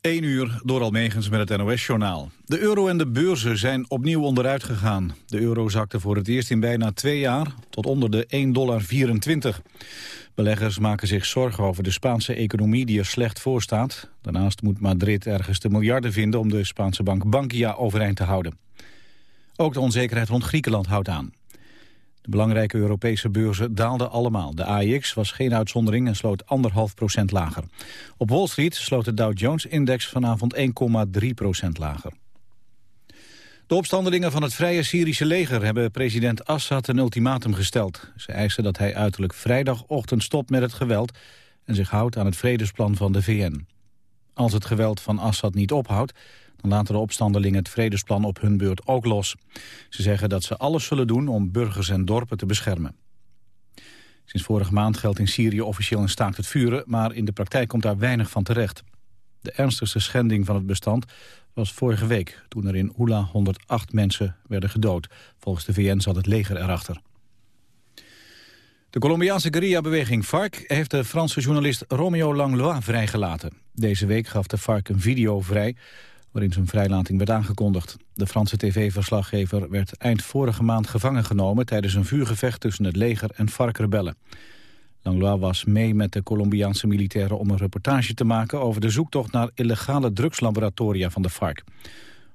1 uur door Almegens met het NOS-journaal. De euro en de beurzen zijn opnieuw onderuit gegaan. De euro zakte voor het eerst in bijna twee jaar tot onder de 1,24 dollar. Beleggers maken zich zorgen over de Spaanse economie die er slecht voor staat. Daarnaast moet Madrid ergens de miljarden vinden om de Spaanse bank Bankia overeind te houden. Ook de onzekerheid rond Griekenland houdt aan. De belangrijke Europese beurzen daalden allemaal. De AIX was geen uitzondering en sloot anderhalf procent lager. Op Wall Street sloot de Dow Jones-index vanavond 1,3 procent lager. De opstandelingen van het Vrije Syrische leger hebben president Assad een ultimatum gesteld. Ze eisen dat hij uiterlijk vrijdagochtend stopt met het geweld en zich houdt aan het vredesplan van de VN. Als het geweld van Assad niet ophoudt, dan laten de opstandelingen het vredesplan op hun beurt ook los. Ze zeggen dat ze alles zullen doen om burgers en dorpen te beschermen. Sinds vorige maand geldt in Syrië officieel een staakt het vuren... maar in de praktijk komt daar weinig van terecht. De ernstigste schending van het bestand was vorige week... toen er in Oula 108 mensen werden gedood. Volgens de VN zat het leger erachter. De Colombiaanse guerrilla-beweging FARC heeft de Franse journalist Romeo Langlois vrijgelaten. Deze week gaf de FARC een video vrij waarin zijn vrijlating werd aangekondigd. De Franse tv-verslaggever werd eind vorige maand gevangen genomen... tijdens een vuurgevecht tussen het leger en FARC-rebellen. Langlois was mee met de Colombiaanse militairen om een reportage te maken... over de zoektocht naar illegale drugslaboratoria van de FARC.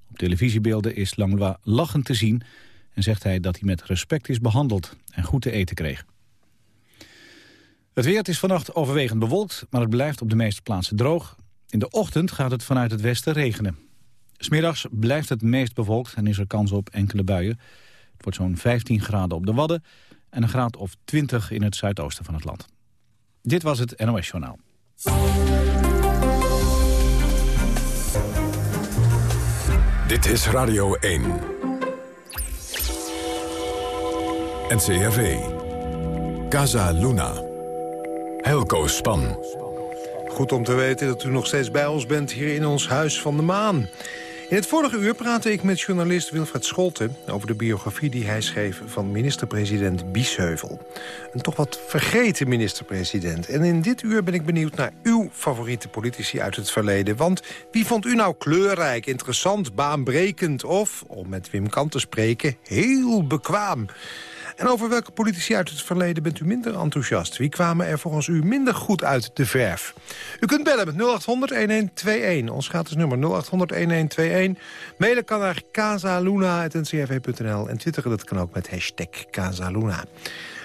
Op televisiebeelden is Langlois lachend te zien... en zegt hij dat hij met respect is behandeld en goed te eten kreeg. Het weer is vannacht overwegend bewolkt, maar het blijft op de meeste plaatsen droog. In de ochtend gaat het vanuit het westen regenen. Smiddags blijft het meest bewolkt en is er kans op enkele buien. Het wordt zo'n 15 graden op de Wadden en een graad of 20 in het zuidoosten van het land. Dit was het NOS Journaal. Dit is Radio 1. NCRV. Casa Luna. Helco Span. Goed om te weten dat u nog steeds bij ons bent hier in ons Huis van de Maan. In het vorige uur praatte ik met journalist Wilfred Scholten... over de biografie die hij schreef van minister-president Biesheuvel. Een toch wat vergeten minister-president. En in dit uur ben ik benieuwd naar uw favoriete politici uit het verleden. Want wie vond u nou kleurrijk, interessant, baanbrekend... of, om met Wim Kant te spreken, heel bekwaam... En over welke politici uit het verleden bent u minder enthousiast? Wie kwamen er volgens u minder goed uit de verf? U kunt bellen met 0800-1121. Ons gratis nummer 0800-1121. Mailen kan naar casaluna.ncrv.nl. En twitteren dat kan ook met hashtag Casaluna.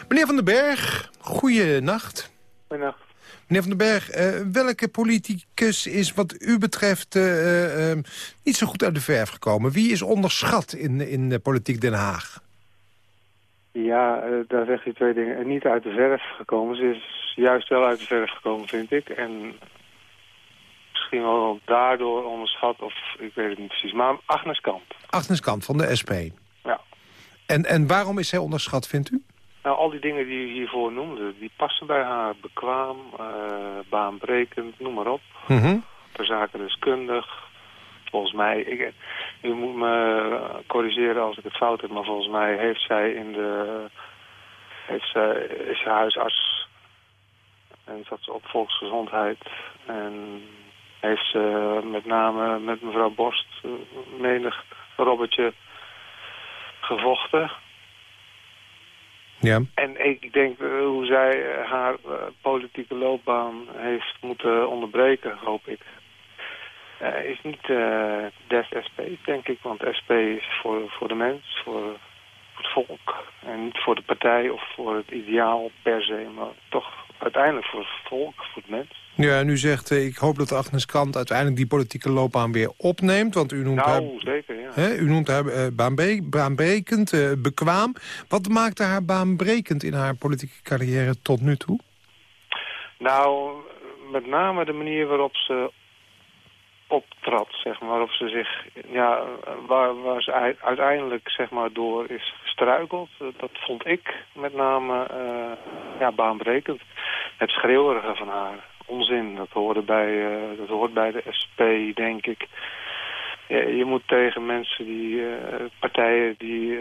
Meneer Van den Berg, goeienacht. Goeienacht. Meneer Van den Berg, uh, welke politicus is wat u betreft uh, uh, niet zo goed uit de verf gekomen? Wie is onderschat in, in politiek Den Haag? Ja, uh, daar zegt hij twee dingen. En niet uit de verf gekomen. Ze is juist wel uit de verf gekomen, vind ik. En misschien wel daardoor onderschat, of ik weet het niet precies. Maar Agnes Kant. Agnes Kant van de SP. Ja. En, en waarom is zij onderschat, vindt u? Nou, al die dingen die u hiervoor noemde, die passen bij haar. Bekwaam, uh, baanbrekend, noem maar op. Mm -hmm. deskundig, volgens mij, ik, u moet me corrigeren als ik het fout heb, maar volgens mij heeft zij in de, heeft zij, is ze huisarts en zat ze op volksgezondheid en heeft ze met name met mevrouw Borst menig Robertje gevochten. Ja. En ik denk uh, hoe zij haar uh, politieke loopbaan heeft moeten onderbreken, hoop ik. Uh, is niet uh, des SP, denk ik. Want SP is voor, voor de mens, voor, voor het volk. En niet voor de partij of voor het ideaal per se. Maar toch uiteindelijk voor het volk, voor het mens. Ja, en u zegt, uh, ik hoop dat Agnes Kant uiteindelijk die politieke loopbaan weer opneemt. Want u noemt nou, haar, zeker, ja. Hè, u noemt haar uh, baanbre baanbrekend, uh, bekwaam. Wat maakte haar baanbrekend in haar politieke carrière tot nu toe? Nou, met name de manier waarop ze optrad, zeg maar, of ze zich, ja, waar, waar ze uiteindelijk, zeg maar, door is gestruikeld. Dat vond ik met name, uh, ja, baanbrekend. Het schreeuwerige van haar, onzin, dat hoorde bij, uh, dat hoort bij de SP, denk ik. Je moet tegen mensen die, uh, partijen, die,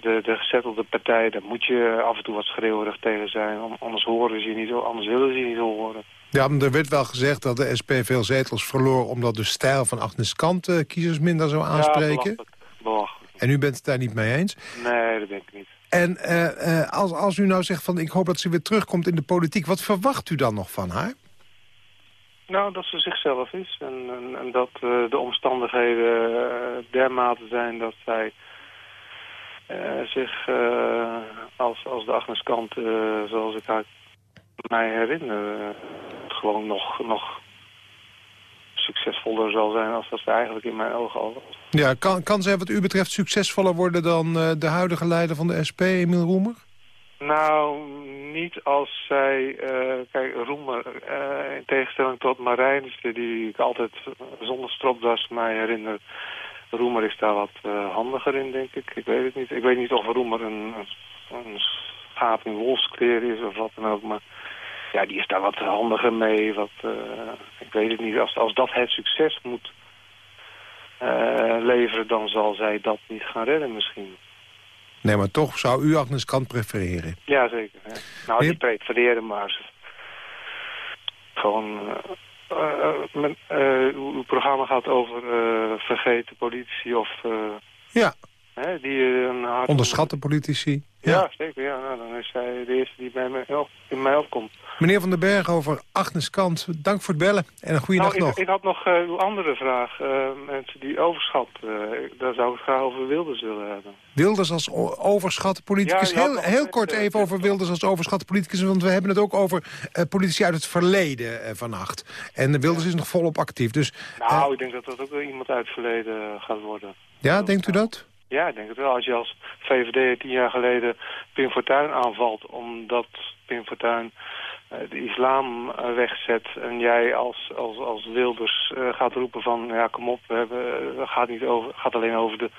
de, de gezettelde partijen, daar moet je af en toe wat schreeuwerig tegen zijn. Anders horen ze je niet, anders willen ze je niet horen. Ja, maar er werd wel gezegd dat de SP veel zetels verloor... omdat de stijl van Agnes Kant uh, kiezers minder zou aanspreken. Ja, belachelijk. En u bent het daar niet mee eens? Nee, dat denk ik niet. En uh, uh, als, als u nou zegt van ik hoop dat ze weer terugkomt in de politiek... wat verwacht u dan nog van haar? Nou, dat ze zichzelf is. En, en, en dat uh, de omstandigheden dermate zijn dat zij zich als, als de Agnes Kant, zoals ik haar mij herinner, gewoon nog, nog succesvoller zal zijn als dat ze eigenlijk in mijn ogen al was. Ja, kan, kan zij wat u betreft succesvoller worden dan uh, de huidige leider van de SP, Emiel Roemer? Nou, niet als zij... Uh, kijk, Roemer, uh, in tegenstelling tot Marijnse, die ik altijd zonder stropdas mij herinner... Roemer is daar wat handiger in, denk ik. Ik weet het niet. Ik weet niet of Roemer een, een schaap in wolfskleer is of wat dan ook, maar ja, die is daar wat handiger mee. Wat, uh, ik weet het niet. Als, als dat het succes moet uh, leveren, dan zal zij dat niet gaan redden misschien. Nee, maar toch zou u Agnes Kant prefereren? Ja, zeker. Ja. Nou, niet prefereren, maar gewoon... Uh, mijn, uw programma gaat over vergeten politici of... ja. Hè, die hard... Onderschatte politici. Ja, ja zeker. Ja. Nou, dan is hij de eerste die bij mij op, in mij opkomt. Meneer Van den Berg over Agnes Kant, dank voor het bellen en een goede nou, dag ik, nog. Ik had nog uh, een andere vraag. Uh, mensen die overschat, daar zou ik het graag over Wilders willen hebben. Wilders als overschatte politicus. Ja, heel heel kort even over Wilders als overschatte politicus, want we hebben het ook over politici uit het verleden vannacht. En Wilders is nog volop actief. Dus, nou, ik denk dat dat ook wel iemand uit het verleden gaat worden. Ja, denkt u dat? Ja, ik denk het wel. Als je als VVD tien jaar geleden Pim Fortuyn aanvalt... omdat Pim Fortuyn uh, de islam uh, wegzet... en jij als, als, als Wilders uh, gaat roepen van... ja, kom op, we hebben, het gaat, niet over, gaat alleen over de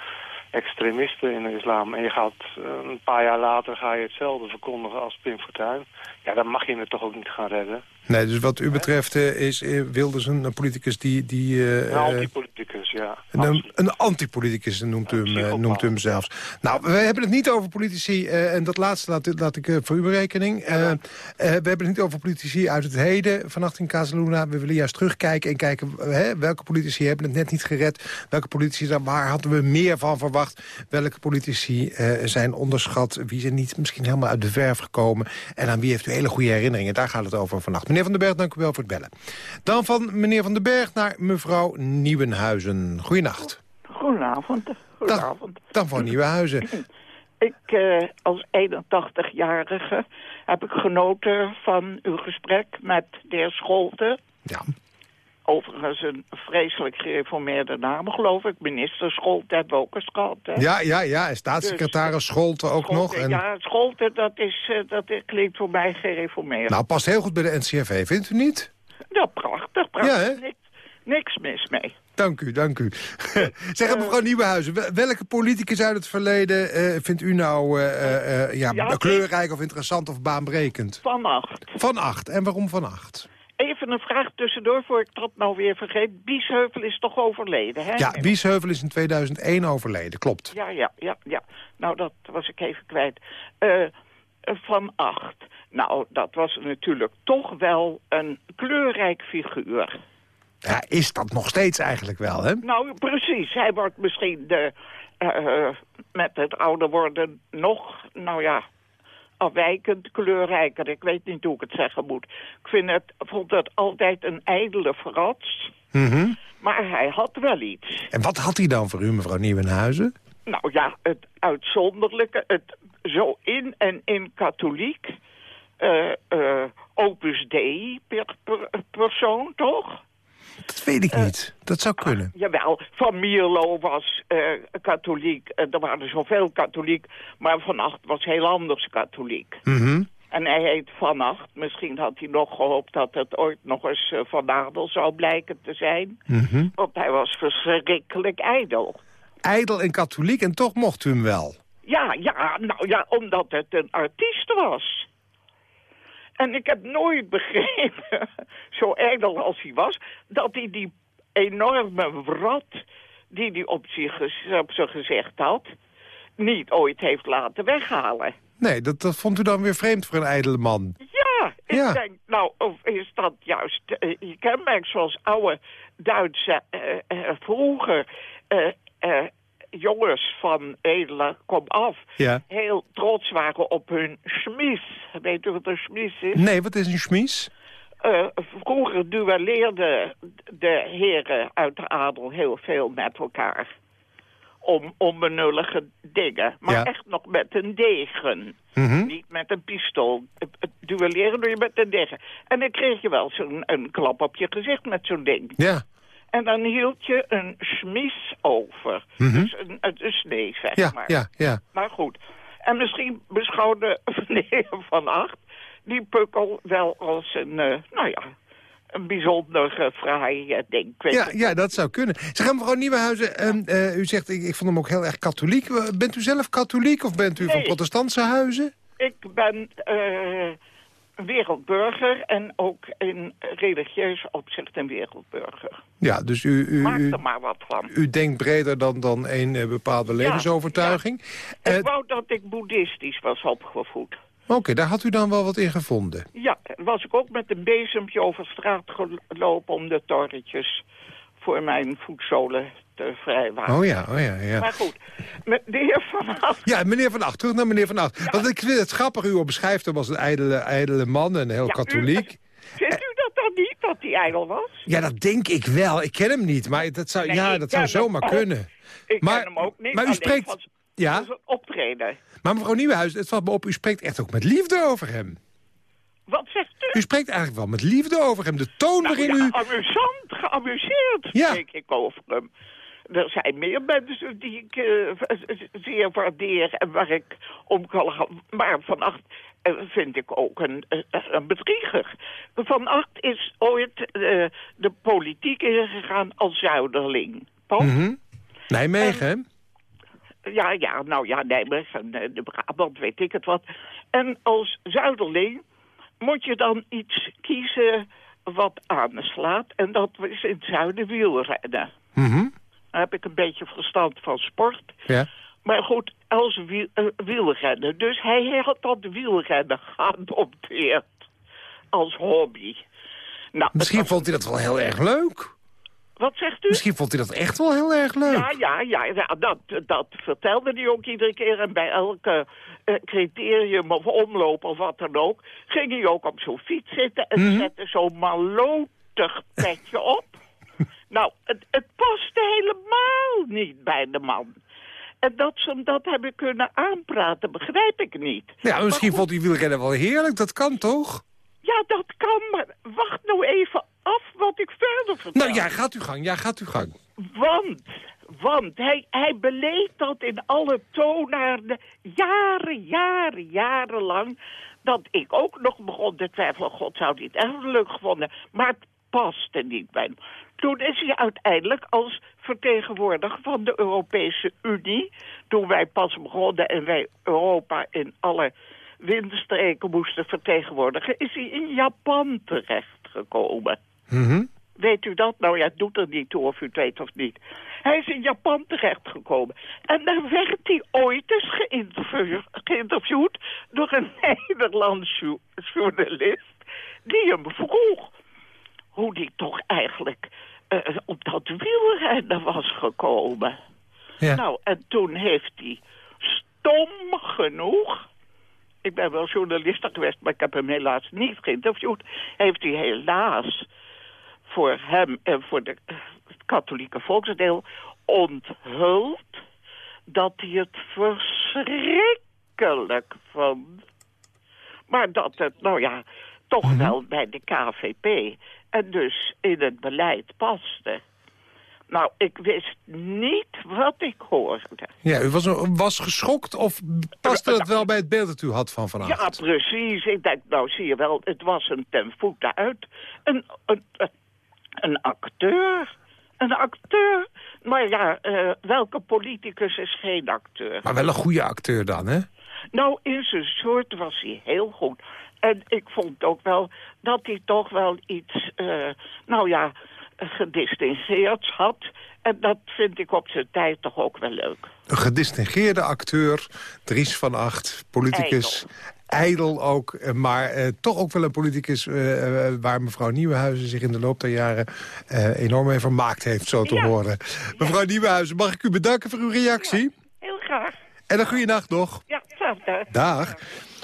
extremisten in de islam. En je gaat een paar jaar later ga je hetzelfde verkondigen als Pim Fortuyn. Ja, dan mag je het toch ook niet gaan redden. Nee, dus wat u betreft uh, is uh, Wilders een politicus die... die uh, een antipoliticus, ja. Een, een antipoliticus noemt u, hem, noemt u hem zelfs. Nou, we hebben het niet over politici, en dat laatste laat, laat ik voor uw berekening. Ja. we hebben het niet over politici uit het heden vannacht in Casaluna. We willen juist terugkijken en kijken welke politici hebben het net niet gered. Welke politici, daar, waar hadden we meer van verwacht? Welke politici zijn onderschat? Wie zijn niet misschien helemaal uit de verf gekomen? En aan wie heeft u hele goede herinneringen? Daar gaat het over vannacht. Meneer Van den Berg, dank u wel voor het bellen. Dan van meneer Van den Berg naar mevrouw Nieuwenhuizen. Goedenacht. Goedenavond. Goedenavond. Dan, dan van Nieuwenhuizen. Ik, uh, als 81-jarige heb ik genoten van uw gesprek met de heer Scholte. Ja. Overigens een vreselijk gereformeerde naam, geloof ik. Minister Scholte hebben we ook eens gehad. Hè? Ja, ja, ja. En staatssecretaris dus, Scholte ook Scholte, nog. En... Ja, Scholte, dat, is, uh, dat klinkt voor mij gereformeerd. Nou, past heel goed bij de NCRV, vindt u niet? Ja, prachtig, prachtig. Ja, niks, niks mis mee. Dank u, dank u. zeg mevrouw Nieuwenhuizen, welke politicus uit het verleden uh, vindt u nou uh, uh, ja, ja, kleurrijk of interessant of baanbrekend? Van acht. Van acht. En waarom van acht? Even een vraag tussendoor, voor ik dat nou weer vergeet. Biesheuvel is toch overleden, hè? Ja, Biesheuvel is in 2001 overleden, klopt. Ja, ja, ja, ja. Nou, dat was ik even kwijt. Uh, van acht. Nou, dat was natuurlijk toch wel een kleurrijk figuur. Ja, is dat nog steeds eigenlijk wel, hè? Nou, precies. Hij wordt misschien de, uh, met het ouder worden nog, nou ja, afwijkend kleurrijker. Ik weet niet hoe ik het zeggen moet. Ik vind het, vond het altijd een ijdele frats. Mm -hmm. Maar hij had wel iets. En wat had hij dan voor u, mevrouw Nieuwenhuizen? Nou ja, het uitzonderlijke, het zo in en in katholiek. Uh, uh, opus Dei per, per, persoon, toch? Dat weet ik niet. Uh, dat zou kunnen. Uh, jawel, Van Mierlo was uh, katholiek. er waren zoveel katholiek. Maar Van Acht was heel anders katholiek. Mm -hmm. En hij heet Van Acht. Misschien had hij nog gehoopt dat het ooit nog eens Van Adel zou blijken te zijn. Mm -hmm. Want hij was verschrikkelijk ijdel. Ijdel en katholiek en toch mocht u hem wel? Ja, ja, nou ja, omdat het een artiest was. En ik heb nooit begrepen, zo ijdel als hij was... dat hij die enorme wrat die hij op, zich, op zijn gezicht had... niet ooit heeft laten weghalen. Nee, dat, dat vond u dan weer vreemd voor een ijdele man. Ja, Ja. Ik denk, nou, of is dat juist uh, je kenmerk zoals oude Duitse uh, uh, vroeger jongens van edele kom af Ja. heel trots waren op hun schmies. Weet u wat een schmies is? Nee, wat is een schmies? Uh, vroeger duelleerden de heren uit de adel heel veel met elkaar. Om onbenullige dingen. Maar Ja. echt nog met een degen. Mhm. Niet met een pistool. Duelleren doe je met een degen. En dan kreeg je wel zo'n een klap op je gezicht met zo'n ding. Ja. En dan hield je een smies over. Dus een, een snee, zeg. Ja, maar. ja, ja. Maar goed. En misschien beschouwde meneer Van Acht die pukkel wel als een, eh, nou ja, een bijzonder uh, fraai uh, ding. Ja, ja, dat zou kunnen. Zeg, mevrouw Nieuwenhuizen, ehm, eh, u zegt, ik, ik vond hem ook heel erg katholiek. Bent u zelf katholiek of bent u van protestantse huizen? Ik ben eh, wereldburger en ook in religieus opzicht een wereldburger. Ja, dus u, u, Maak u, er maar wat van. u denkt breder dan, dan een eh, bepaalde levensovertuiging. Eh, ik wou dat ik boeddhistisch was opgevoed. Oké, daar had u dan wel wat in gevonden. Ja, was ik ook met een bezempje over straat gelopen om de torretjes voor mijn voetzolen te vrijwaren. Oh ja, oh ja, ja. Maar goed, de heer Van Acht Ja, meneer Van Acht, terug naar meneer Van Acht. Want ik vind het grappig, u beschrijft hem als een ijdele, ijdele man en heel Ja, katholiek. u- Vindt u dat dan niet, dat hij ijdel was? Ja, dat denk ik wel. Ik ken hem niet, maar dat zou, Nee, ja, ik dat zou zomaar ook. kunnen. Ik Maar- ken hem ook niet. maar u spreekt- Van, Ja? van zijn optreden. Maar mevrouw Nieuwenhuis, het valt me op, u spreekt echt ook met liefde over hem. Wat zegt u? U spreekt eigenlijk wel met liefde over hem. De toon Nou waarin ja, u... amusant, geamuseerd Ja. spreek ik over hem. Er zijn meer mensen die ik eh, zeer waardeer en waar ik om kan gaan. Maar Van Acht eh, vind ik ook een, eh, een bedrieger. Van Acht is ooit de politiek ingegaan als zuiderling. Toch? Mhm. Nijmegen, hè? Ja, ja, nou ja, Nijmegen, de Brabant, weet ik het wat. En als zuiderling moet je dan iets kiezen wat aanslaat. En dat is in het zuiden wielrennen. Daar heb ik een beetje verstand van sport. Ja. Maar goed, als wiel, wielrennen. Dus hij had dat wielrennen geadopteerd als hobby. Nou, Misschien was- vond hij dat wel heel erg leuk. Wat zegt u? Misschien vond hij dat echt wel heel erg leuk. Ja, ja, ja, ja dat, dat vertelde hij ook iedere keer. En bij elke eh, criterium of omloop of wat dan ook... ging hij ook op zo'n fiets zitten en Mhm. zette zo'n malotig petje op. nou, het, het paste helemaal niet bij de man. En dat ze hem dat hebben kunnen aanpraten, begrijp ik niet. Ja, misschien goed, vond hij wielrennen wel heerlijk. Dat kan toch? Ja, dat kan, maar wacht nou even af wat ik verder vertel. Nou ja, gaat u gang. Ja, gaat u gang. Want, want hij, hij beleed dat in alle toonaarden jaren, jaren, jarenlang. Dat ik ook nog begon te twijfelen. God zou dit echt leuk gevonden. Maar het paste niet bij hem. Toen is hij uiteindelijk als vertegenwoordiger van de Europese Unie... toen wij pas begonnen en wij Europa in alle windstreken moesten vertegenwoordigen... is hij in Japan terechtgekomen. Mhm. Weet u dat? Nou ja, het doet er niet toe of u het weet of niet. Hij is in Japan terechtgekomen. En daar werd hij ooit eens geïnterview- geïnterviewd door een Nederlands jo- journalist... die hem vroeg hoe die toch eigenlijk eh, op dat wielrennen was gekomen. Ja. Nou, en toen heeft hij stom genoeg... Ik ben wel journalist geweest, maar ik heb hem helaas niet geïnterviewd. Heeft hij helaas voor hem en voor de het katholieke volksdeel onthuld dat hij het verschrikkelijk vond. Maar dat het, nou ja, toch wel bij de KVP en dus in het beleid paste. Nou, ik wist niet wat ik hoorde. Ja, u was, was geschokt of paste dat wel bij het beeld dat u had van Van Ja, precies. Ik denk, nou zie je wel, het was een ten voeten uit. Een, een, een acteur. Een acteur. Maar ja, eh, welke politicus is geen acteur? Maar wel een goede acteur dan, hè? Nou, in zijn soort was hij heel goed. En ik vond ook wel dat hij toch wel iets, eh, nou ja, gedistingeerds had. En dat vind ik op zijn tijd toch ook wel leuk. Een gedistingeerde acteur, Dries van Acht, politicus. ijdel ook, eh, maar eh, toch ook wel een politicus... waar mevrouw Nieuwenhuizen zich in de loop der jaren enorm mee vermaakt heeft, zo te Ja. horen. Mevrouw Nieuwenhuizen, mag ik u bedanken voor uw reactie? Heel graag. En een goede nacht nog. Ja, hetzelfde. Dag.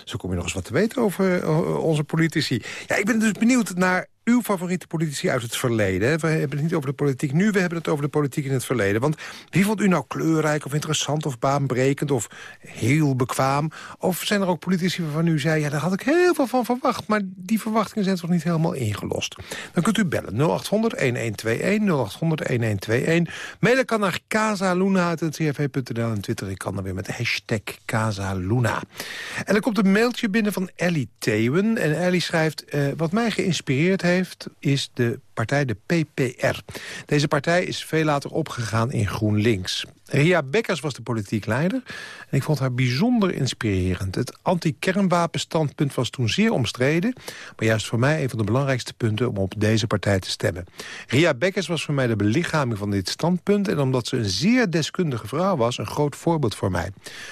Zo kom je nog eens wat te weten over eh, onze politici. Ja, ik ben dus benieuwd naar uw favoriete politici uit het verleden. We hebben het niet over de politiek nu, we hebben het over de politiek in het verleden. Want wie vond u nou kleurrijk of interessant of baanbrekend of heel bekwaam? Of zijn er ook politici waarvan u zei, ja, daar had ik heel veel van verwacht... maar die verwachtingen zijn toch niet helemaal ingelost? Dan kunt u bellen 0800-1121, 0800-1121. Mailen kan naar casaluna.ncrv.nl en Twitter. Ik kan dan weer met de hashtag Casaluna. En er komt een mailtje binnen van Ellie Thewen. En Ellie schrijft, eh, wat mij geïnspireerd heeft... is de partij de PPR. Deze partij is veel later opgegaan in GroenLinks. Ria Bekkers was de politiek leider. En ik vond haar bijzonder inspirerend. Het anti-kernwapenstandpunt was toen zeer omstreden. Maar juist voor mij een van de belangrijkste punten om op deze partij te stemmen. Ria Bekkers was voor mij de belichaming van dit standpunt. En omdat ze een zeer deskundige vrouw was, een groot voorbeeld voor mij.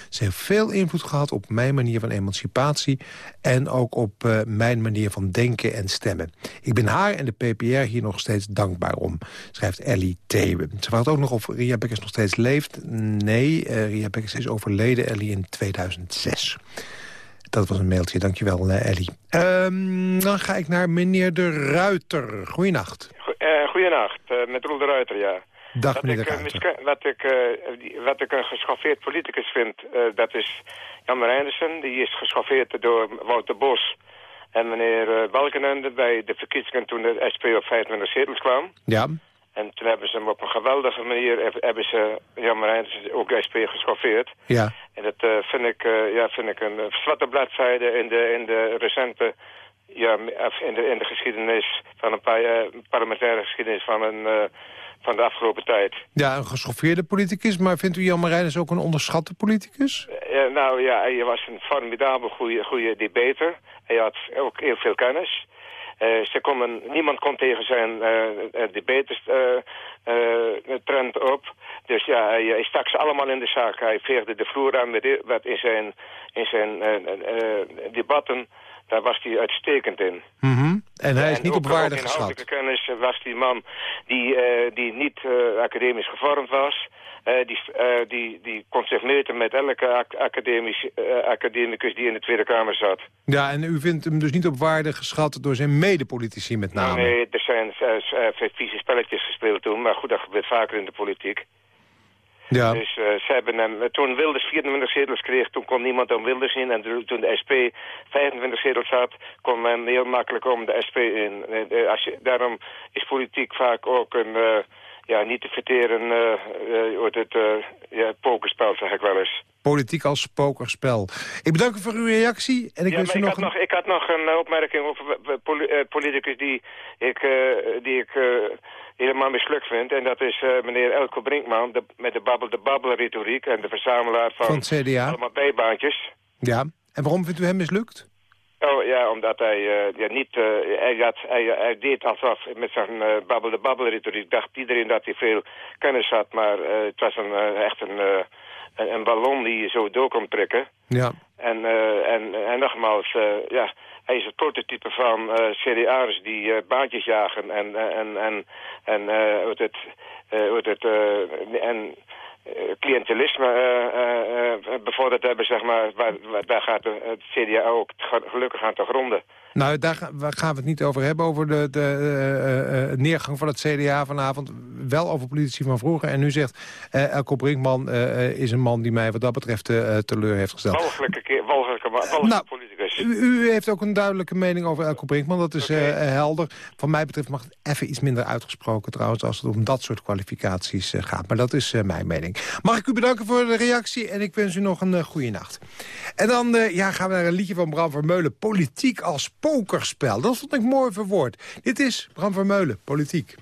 Ze heeft veel invloed gehad op mijn manier van emancipatie. En ook op eh, mijn manier van denken en stemmen. Ik ben haar en de PPR hier nog steeds dankbaar om, schrijft Ellie Thewe. Ze vraagt ook nog of Ria Bekkers nog steeds leeft. Nee, eh, Ria Bekkers is overleden, Ellie, in 2006. Dat was een mailtje, dankjewel uh, Ellie. Ehm, dan ga ik naar meneer De Ruiter. Goeienacht. Uh, goedenacht, uh, met Roel de Ruiter, ja. Dag meneer ik, De Ruiter. uh, wat, ik, uh, wat ik een geschoffeerd politicus vind, uh, dat is Jan Marijnissen. Die is geschoffeerd door Wouter Bos en meneer uh, Balkenende bij de verkiezingen toen de SP op 25 zetels kwam. Ja. En toen hebben ze hem op een geweldige manier, hebben ze Jan Marijnissen ook SP geschoffeerd. Ja. En dat uh, vind, ik, uh, ja, vind ik een zwarte bladzijde in de, in de recente, ja, in de, in de geschiedenis van een paar, uh, parlementaire geschiedenis van een van de afgelopen tijd. Ja, een geschoffeerde politicus, maar vindt u Jan Marijnis ook een onderschatte politicus? Nou ja, hij was een formidabel goede, goede debater. Hij had ook heel veel kennis. Uh, ze konden, niemand kon tegen zijn uh, debaters trend op. Dus ja, hij, hij, stak ze allemaal in de zaak. Hij veegde de vloer aan met wat in zijn, in zijn debatten. Daar was hij uitstekend in. -hmm. En hij is en niet op waarde ook in geschat. kennis was die man die, uh, die niet uh, academisch gevormd was. Uh, die, die, die kon zich meten met elke ac academisch, academicus die in de Tweede Kamer zat. Ja, en u vindt hem dus niet op waarde geschat door zijn medepolitici met name? Nee, er zijn vieze spelletjes gespeeld toen. Maar goed, dat gebeurt vaker in de politiek. Ja. Dus uh, ze hebben hem, toen Wilders 24 zetels kreeg, toen kon niemand om Wilders in. En toen de SP 25 zetels had, kon men heel makkelijk om de SP in. Uh, als je, daarom is politiek vaak ook een, uh, ja, niet te verteren, uh, het ja, pokerspel, zeg ik wel eens. Politiek als pokerspel. Ik bedank u voor uw reactie. En ik ja, wens u ik, nog had een... nog, ik had nog een opmerking over politicus die ik, die ik helemaal mislukt vind. En dat is uh, meneer Elko Brinkman de, met de babbel de babbel retoriek en de verzamelaar van, van het CDA. allemaal bijbaantjes. Ja, en waarom vindt u hem mislukt? Oh ja, omdat hij uh, ja, niet, uh, hij, had, hij, hij, deed alsof met zijn uh, babbel de babbel retoriek dacht iedereen dat hij veel kennis had, maar het was een, echt een, een, een, ballon die je zo door kon trekken. Ja. En, en, en nogmaals, ja, hij is het prototype van uh, CDA'ers die uh, baantjes jagen en, en, en, en uh, het, het, en cliëntelisme bevorderd hebben, zeg maar. Waar, waar, daar gaat het CDA ook gelukkig aan te gronden. Nou, daar gaan we het niet over hebben, over de, de uh, neergang van het CDA vanavond. Wel over politici van vroeger. En nu zegt uh, Elko Brinkman uh, is een man die mij wat dat betreft teleur heeft gesteld. Walgelijke, keer, walgelijke, walgelijke nou. U, u, heeft ook een duidelijke mening over Elko Brinkman. Dat is okay. helder. Van mij betreft mag het even iets minder uitgesproken trouwens... als het om dat soort kwalificaties gaat. Maar dat is mijn mening. Mag ik u bedanken voor de reactie en ik wens u nog een goede nacht. En dan ja, gaan we naar een liedje van Bram Vermeulen. Politiek als pokerspel. Dat vond ik mooi verwoord. Dit is Bram Vermeulen, politiek.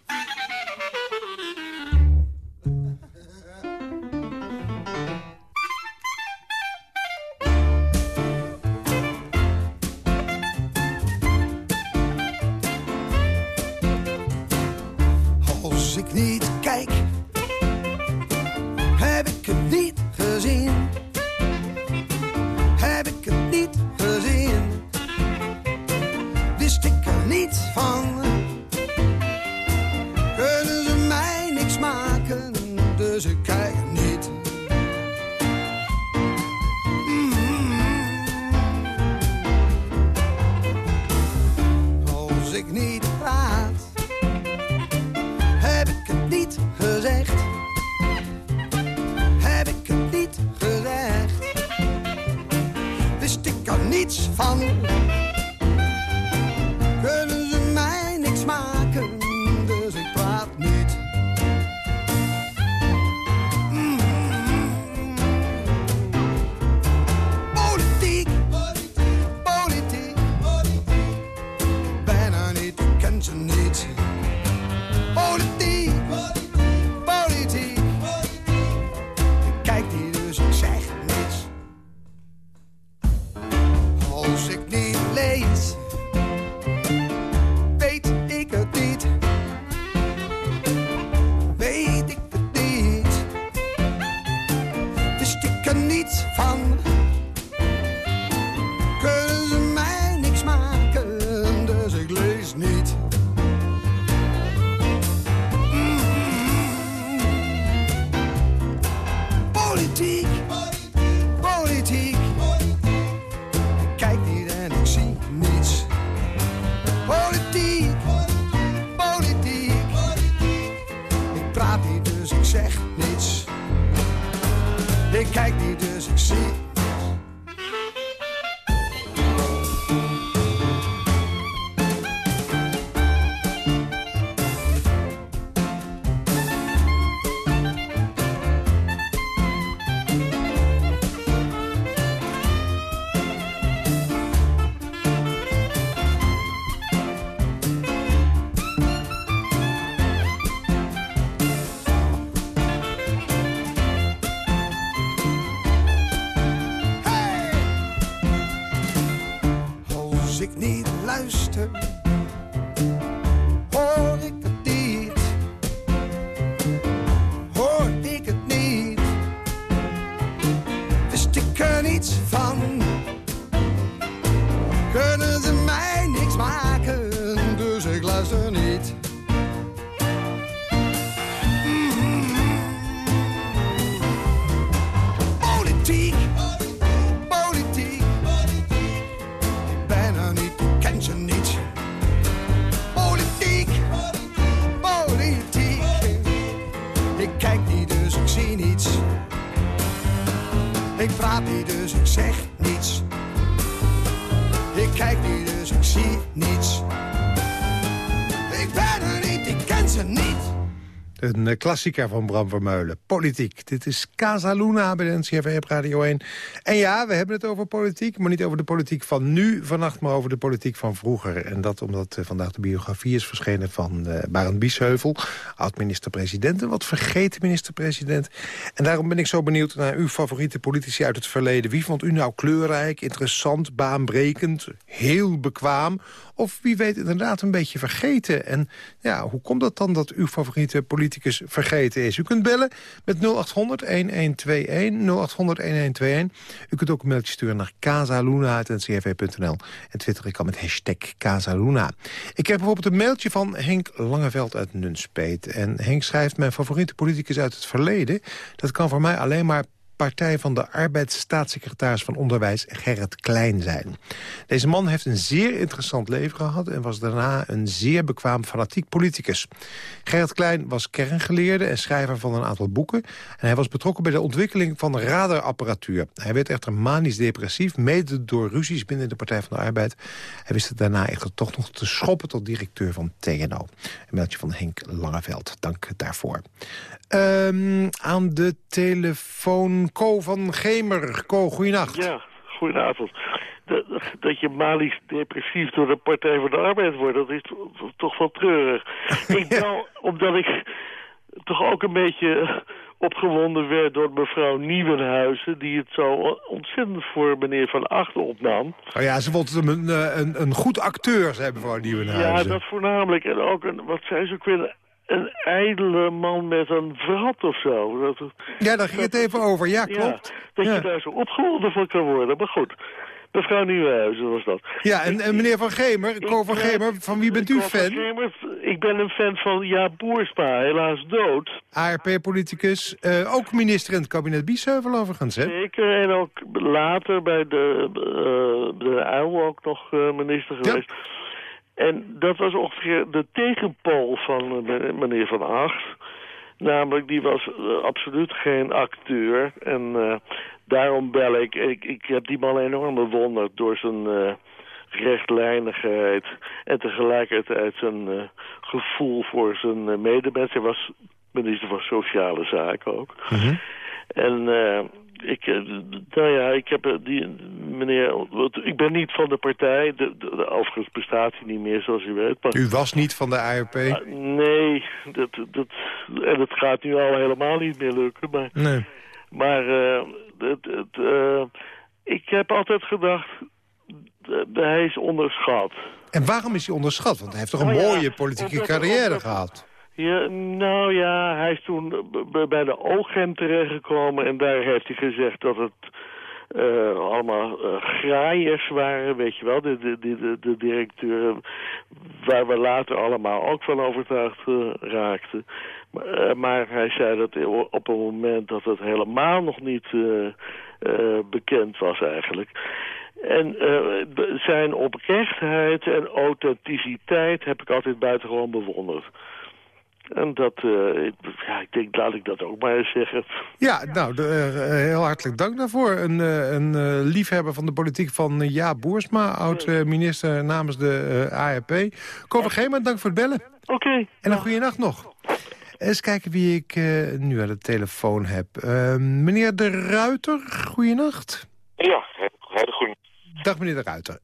Een eh, klassieker van Bram Vermeulen. Politiek. Dit is Casa Luna bij de NCRV Radio 1. En ja, we hebben het over politiek, maar niet over de politiek van nu vannacht... maar over de politiek van vroeger. En dat omdat eh, vandaag de biografie is verschenen van uh, Barend Biesheuvel... oud-minister-president, een wat vergeten minister-president. En daarom ben ik zo benieuwd naar uw favoriete politici uit het verleden. Wie vond u nou kleurrijk, interessant, baanbrekend, heel bekwaam... Of wie weet inderdaad een beetje vergeten. En ja, hoe komt dat dan dat uw favoriete politicus vergeten is? U kunt bellen met 0800-1121, 0800-1121. U kunt ook een mailtje sturen naar casaluna.ncrv.nl. En twitter ik al met hashtag Casaluna. Ik heb bijvoorbeeld een mailtje van Henk Langeveld uit Nunspeet. En Henk schrijft, mijn favoriete politicus uit het verleden... dat kan voor mij alleen maar Partij van de Arbeidsstaatssecretaris van Onderwijs Gerrit Klein zijn. Deze man heeft een zeer interessant leven gehad... en was daarna een zeer bekwaam fanatiek politicus. Gerrit Klein was kerngeleerde en schrijver van een aantal boeken... en hij was betrokken bij de ontwikkeling van radarapparatuur. Hij werd echter manisch depressief, mede door ruzies binnen de Partij van de Arbeid. Hij wist het daarna echter toch nog te schoppen tot directeur van TNO. Een meldje van Henk Langeveld, dank daarvoor. Um, aan de telefoon Ko van Gemer. Ko, goeienacht. Ja, goedenavond. Dat, dat je manisch depressief door de Partij van de Arbeid wordt, dat is toch wel treurig. ik omdat ik toch ook een beetje opgewonden werd door mevrouw Nieuwenhuizen... die het zo ontzettend voor meneer Van Achten opnam. Oh ja, ze vond hem een, een, een goed acteur, zei mevrouw Nieuwenhuizen. Ja, dat voornamelijk. En ook, een, wat zei ze ook weer een ijdele man met een vrat of zo. Dat, ja, daar ging dat, het even over. Ja, klopt. Ja, dat ja. je daar zo opgewonden van kan worden. Maar goed, Mevrouw Nieuwenhuizen was dat. Ja, en, en meneer Van Gemer, Cor van Gemer, van wie bent u Cor van fan? Gemer, ik ben een fan van Jaap Boersma, helaas dood. ARP-politicus, eh, ook minister in het kabinet Biesheuvel overigens, hè? Zeker, en ook later bij de, eh, de UIL ook nog eh, minister Ja. En dat was ongeveer de tegenpool van eh, meneer Van Acht. Namelijk, die was eh, absoluut geen acteur. En eh, daarom bel ik. ik. Ik heb die man enorm bewonderd door zijn rechtlijnigheid. En tegelijkertijd zijn gevoel voor zijn medemens. Hij was minister van Sociale Zaken ook. En eh, ik, eh, nou ja, ik heb eh, die meneer, ik ben niet van de partij, de, de, de- overigens bestaat hij niet meer zoals u weet. Maar, U was niet van de ARP? Ah, nee, dat, dat, en het gaat nu al helemaal niet meer lukken. Maar, Nee. maar eh, het, het, ik heb altijd gedacht, hij is onderschat. En waarom is hij onderschat? Want hij heeft toch een ja, mooie politieke carrière gehad? Ja, nou ja, hij is toen bij de OGM terechtgekomen en daar heeft hij gezegd dat het eh, allemaal eh, graaiers waren, weet je wel, de, de, de, de, directeuren, waar we later allemaal ook van overtuigd eh, raakten. Maar, maar hij zei dat op een moment dat het helemaal nog niet bekend was eigenlijk. En zijn oprechtheid en authenticiteit heb ik altijd buitengewoon bewonderd. En dat, eh, ja, ik denk, laat ik dat ook maar eens zeggen. Ja, nou, de, eh, heel hartelijk dank daarvoor. Een, eh, een eh, liefhebber van de politiek van uh, Jaap Boersma... oud-minister namens de eh, ARP. Cor van dank voor het bellen. Oké. En een goede nacht nog. Eens kijken wie ik eh, nu aan de telefoon heb. Meneer De Ruiter, goeienacht. Ja, hele goede. Dag meneer De Ruiter.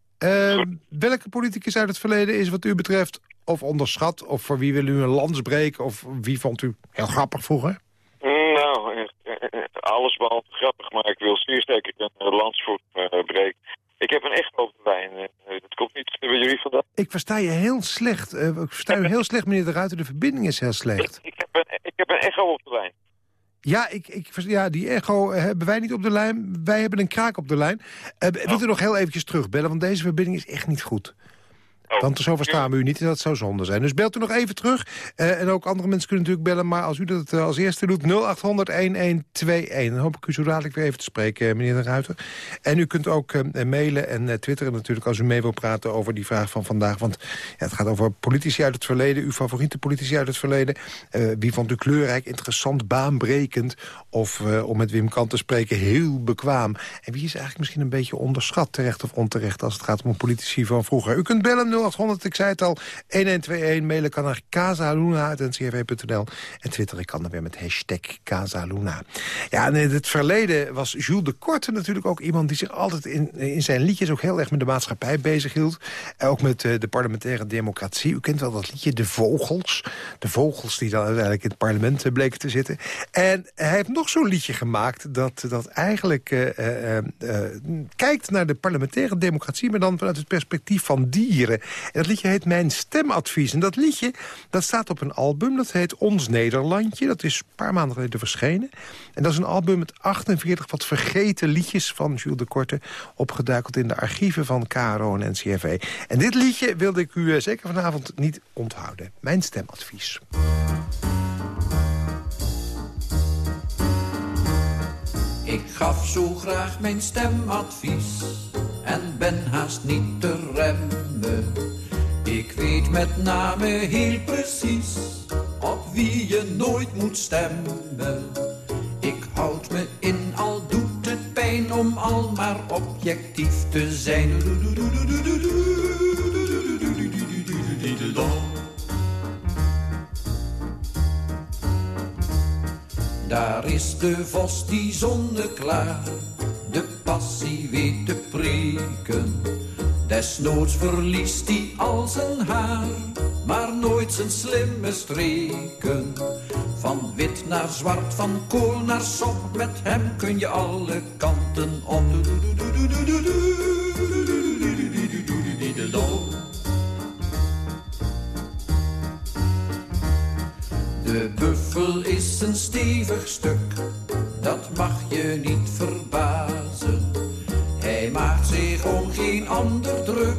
Welke politicus uit het verleden is wat u betreft of onderschat... of voor wie wil u een lans breken... of wie vond u heel grappig vroeger? Nou, eh, eh, alles behalve grappig, maar ik wil zeer zeker een eh, lans voor breken. Ik heb een echt op de lijn. dat komt niet bij jullie vandaan. Ik versta je heel slecht. Ik versta u heel slecht, meneer De Ruiter. De verbinding is heel slecht. Ik heb een, ik heb een echo op de lijn. Ja, ik, ik, ja die echo hebben wij niet op de lijn. Wij hebben een kraak op de lijn. Eh, wilt u nog heel eventjes terugbellen? Want deze verbinding is echt niet goed. Oh. Want zo verstaan we u niet en dat zou zonde zijn. Dus belt u nog even terug. Eh, en ook andere mensen kunnen natuurlijk bellen. Maar als u dat eh, als eerste doet, 0800-1121. Dan hoop ik u zo dadelijk weer even te spreken, eh, meneer de Ruiter. En u kunt ook mailen en twitteren natuurlijk... als u mee wil praten over die vraag van vandaag. Want ja, het gaat over politici uit het verleden. Uw favoriete politici uit het verleden. Wie vond u kleurrijk, interessant, baanbrekend... of om met Wim Kant te spreken, heel bekwaam. En wie is eigenlijk misschien een beetje onderschat, terecht of onterecht... als het gaat om politici van vroeger. U kunt bellen 0800, ik zei het al, 1121. Mailen kan naar casaluna.ncrv.nl. En twitteren kan dan weer met hashtag Casaluna. Ja, en in het verleden was Jules de Korte natuurlijk ook iemand... die zich altijd in, in zijn liedjes ook heel erg met de maatschappij bezighield. En ook met eh, de parlementaire democratie. U kent wel dat liedje De Vogels. De vogels die dan uiteindelijk in het parlement eh, bleken te zitten. En hij heeft nog zo'n liedje gemaakt... dat, dat eigenlijk eh, kijkt naar de parlementaire democratie... maar dan vanuit het perspectief van dieren. En dat liedje heet Mijn Stemadvies. En dat liedje dat staat op een album, dat heet Ons Nederlandje. Dat is een paar maanden geleden verschenen. En dat is een album met 48 wat vergeten liedjes van Jules de Korte... opgeduikeld in de archieven van KRO en NCRV. En dit liedje wilde ik u eh, zeker vanavond niet onthouden. Mijn Stemadvies. Ik gaf zo graag mijn stemadvies en ben haast niet te remmen. Ik weet met name heel precies op wie je nooit moet stemmen. Ik houd me in, al doet het pijn om al maar objectief te zijn. Daar is de vos die zonneklaar, de passie weet te preken. Desnoods verliest hij al zijn haar, maar nooit zijn slimme streken. Van wit naar zwart, van kool naar sop, met hem kun je alle kanten op. De buffel is een stevig stuk, dat mag je niet verbazen. Maakt zich om geen ander druk,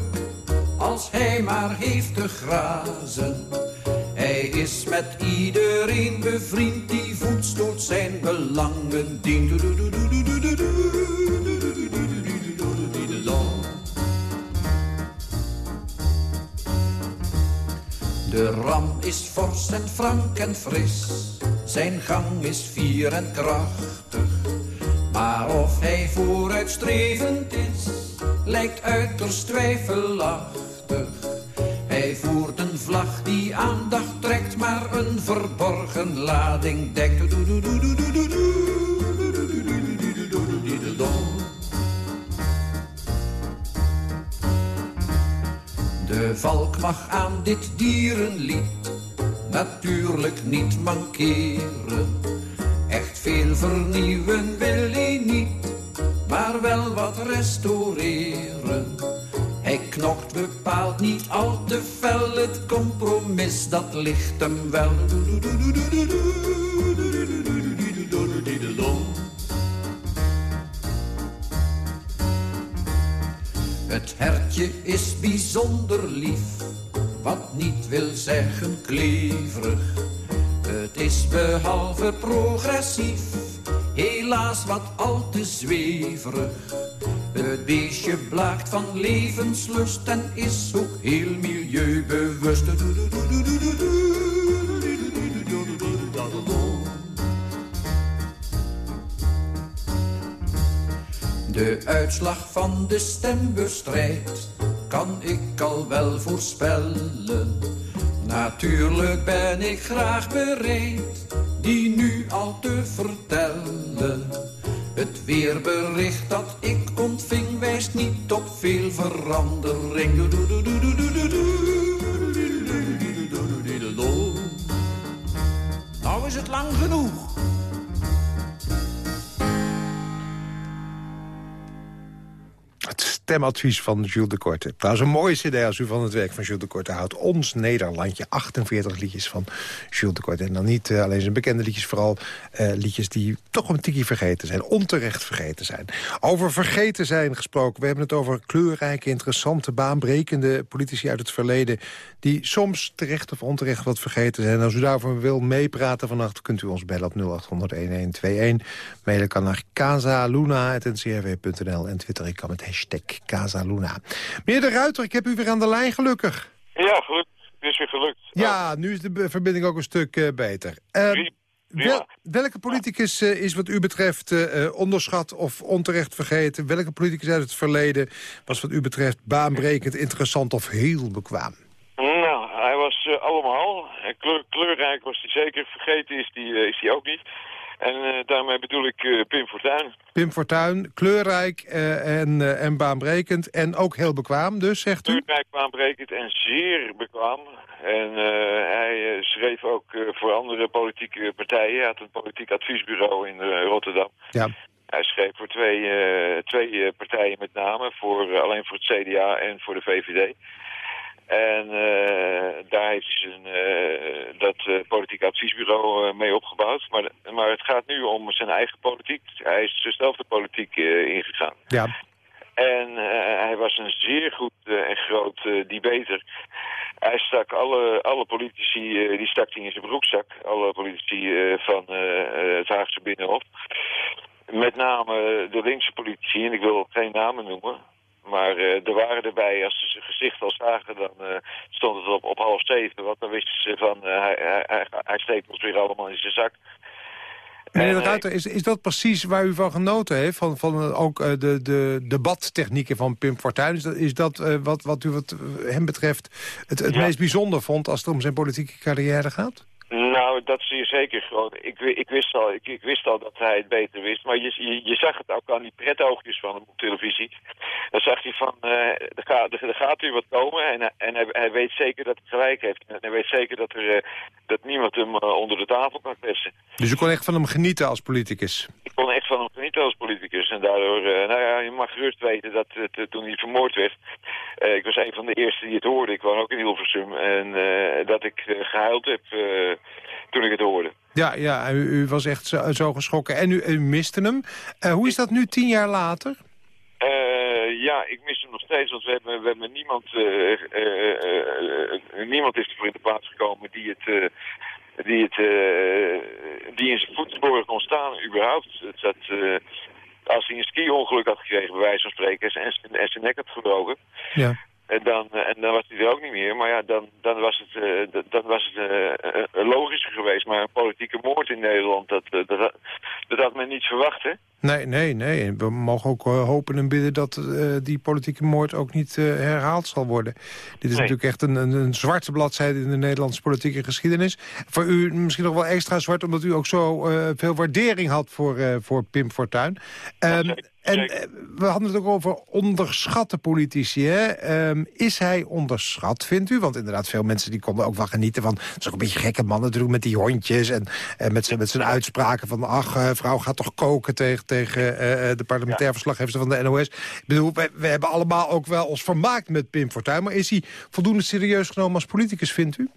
als hij maar heeft te grazen. Hij is met iedereen bevriend die voetstoot zijn belangen dient. De ram is fors en frank en fris, zijn gang is fier en krachtig. Maar of hij vooruitstrevend is, lijkt uiterst twijfelachtig. Hij voert een vlag die aandacht trekt, maar een verborgen lading dekt. De valk mag aan dit dierenlied natuurlijk niet mankeren. Vernieuwen wil hij niet, maar wel wat restaureren. Hij knokt bepaald niet al te fel, het compromis dat ligt hem wel. Het hertje is bijzonder lief, wat niet wil zeggen kleverig. Het is behalve progressief, helaas wat al te zweverig. Het beestje blaakt van levenslust en is ook heel milieubewust. De uitslag van de stembestrijd kan ik al wel voorspellen. Natuurlijk ben ik graag bereid die nu al te vertellen. Het weerbericht dat ik ontving wijst niet op veel verandering. Nou is het lang genoeg. Stemadvies van Jules de Korte. Trouwens een mooie cd als u van het werk van Jules de Korte houdt. Ons Nederlandje, 48 liedjes van Jules de Korte. En dan niet eh, alleen zijn bekende liedjes, vooral eh, liedjes die toch een tikkie vergeten zijn. Onterecht vergeten zijn. Over vergeten zijn gesproken. We hebben het over kleurrijke, interessante, baanbrekende politici uit het verleden... die soms terecht of onterecht wat vergeten zijn. Als u daarover wil meepraten vannacht, kunt u ons bellen op 0800-1121. Mailen kan naar casaluna.ncrw.nl en twitter ik kan met hashtag Casaluna. Meneer de Ruiter, ik heb u weer aan de lijn, gelukkig. Ja, gelukkig. Het is weer gelukt. Ja, nu is de verbinding ook een stuk eh, beter. Eh, wel- welke politicus eh, is wat u betreft eh, onderschat of onterecht vergeten? Welke politicus uit het verleden was wat u betreft baanbrekend, interessant of heel bekwaam? Was eh, allemaal. En kleur- kleurrijk was hij zeker. Vergeten is hij is die ook niet. En eh, daarmee bedoel ik eh, Pim Fortuyn. Pim Fortuyn, kleurrijk eh, en, eh, en baanbrekend en ook heel bekwaam dus, zegt u? Kleurrijk, baanbrekend en zeer bekwaam. En eh, hij eh, schreef ook eh, voor andere politieke partijen. Hij had een politiek adviesbureau in eh, Rotterdam. Ja. Hij schreef voor twee, eh, twee eh, partijen met name. Voor, eh, alleen voor het CDA en voor de VVD. En eh, daar heeft hij zijn, eh, dat eh, politiek adviesbureau mee opgebouwd. Maar, maar het gaat nu om zijn eigen politiek. Hij is zichzelf de politiek ingegaan. Ja. En hij was een zeer goed en groot debater. Hij stak alle, alle politici, die stak hij in zijn broekzak. Alle politici van het Haagse Binnenhof. Met name de linkse politici, en ik wil geen namen noemen. Maar eh, er waren erbij, als ze zijn gezicht al zagen, dan eh, stond het op, op half zeven. Want dan wisten ze van, eh, hij, hij, hij, steekt ons weer allemaal in zijn zak. Meneer de Ruiter, is, is dat precies waar u van genoten heeft? Van, van ook de, de debattechnieken van Pim Fortuyn? Is dat, is dat wat, wat u wat hem betreft het, het Ja. meest bijzonder vond... als het om zijn politieke carrière gaat? Nou, dat zie je zeker gewoon. Ik, ik, wist al, ik, ik wist al dat hij het beter wist. Maar je, je, je zag het ook aan die pretoogjes van hem op televisie. Dan zag hij van, eh, er, gaat, er, gaat weer wat komen. En, hij- en hij, hij weet zeker dat hij gelijk heeft. En hij weet zeker dat, er, eh, dat niemand hem eh, onder de tafel kan kletsen. Dus u kon echt van hem genieten als politicus? Ik kon echt van hem genieten als politicus. En daardoor, eh, nou ja, je mag gerust weten dat het, eh, toen hij vermoord werd... eh, ik was een van de eerste die het hoorde. Ik woon ook in Hilversum. En eh, dat ik eh, gehuild heb eh, toen ik het hoorde. Ja, ja u, u was echt zo, zo geschrokken. En u, u miste hem. Eh, hoe is dat nu tien jaar later? Eh, ja, ik mis hem nog steeds, want we hebben, we hebben niemand, eh, niemand is ervoor in de plaats gekomen die het, die het, die in zijn voetsporen kon staan, überhaupt. Dat, eh, als hij een ski-ongeluk had gekregen, bij wijze van spreken, en, zijn- en zijn nek had gebroken, Ja. En dan, eh, en dan was hij er ook niet meer. Maar ja, dan, dan was het, dan was het eh, logischer geweest. Maar een politieke moord in Nederland, dat, dat, dat, dat had men niet verwacht, hè? Nee, nee, nee. We mogen ook hopen en bidden dat die politieke moord ook niet herhaald zal worden. Dit is Nee. natuurlijk echt een, een, een zwarte bladzijde in de Nederlandse politieke geschiedenis. Voor u misschien nog wel extra zwart, omdat u ook zo veel waardering had voor, voor Pim Fortuyn. Zeker, en zeker. eh, we hadden het ook over onderschatte politici. Hè? Ehm, is hij onderschat, vindt u? Want inderdaad, veel mensen die konden ook wel genieten van... het is ook een beetje gekke man natuurlijk met die hondjes... en, en met zijn met zijn uitspraken van... ach, eh, vrouw gaat toch koken tegen, tegen eh, de parlementair verslaggever van de NOS. Ik bedoel, we, we hebben allemaal ook wel ons vermaakt met Pim Fortuyn... maar is hij voldoende serieus genomen als politicus, vindt u?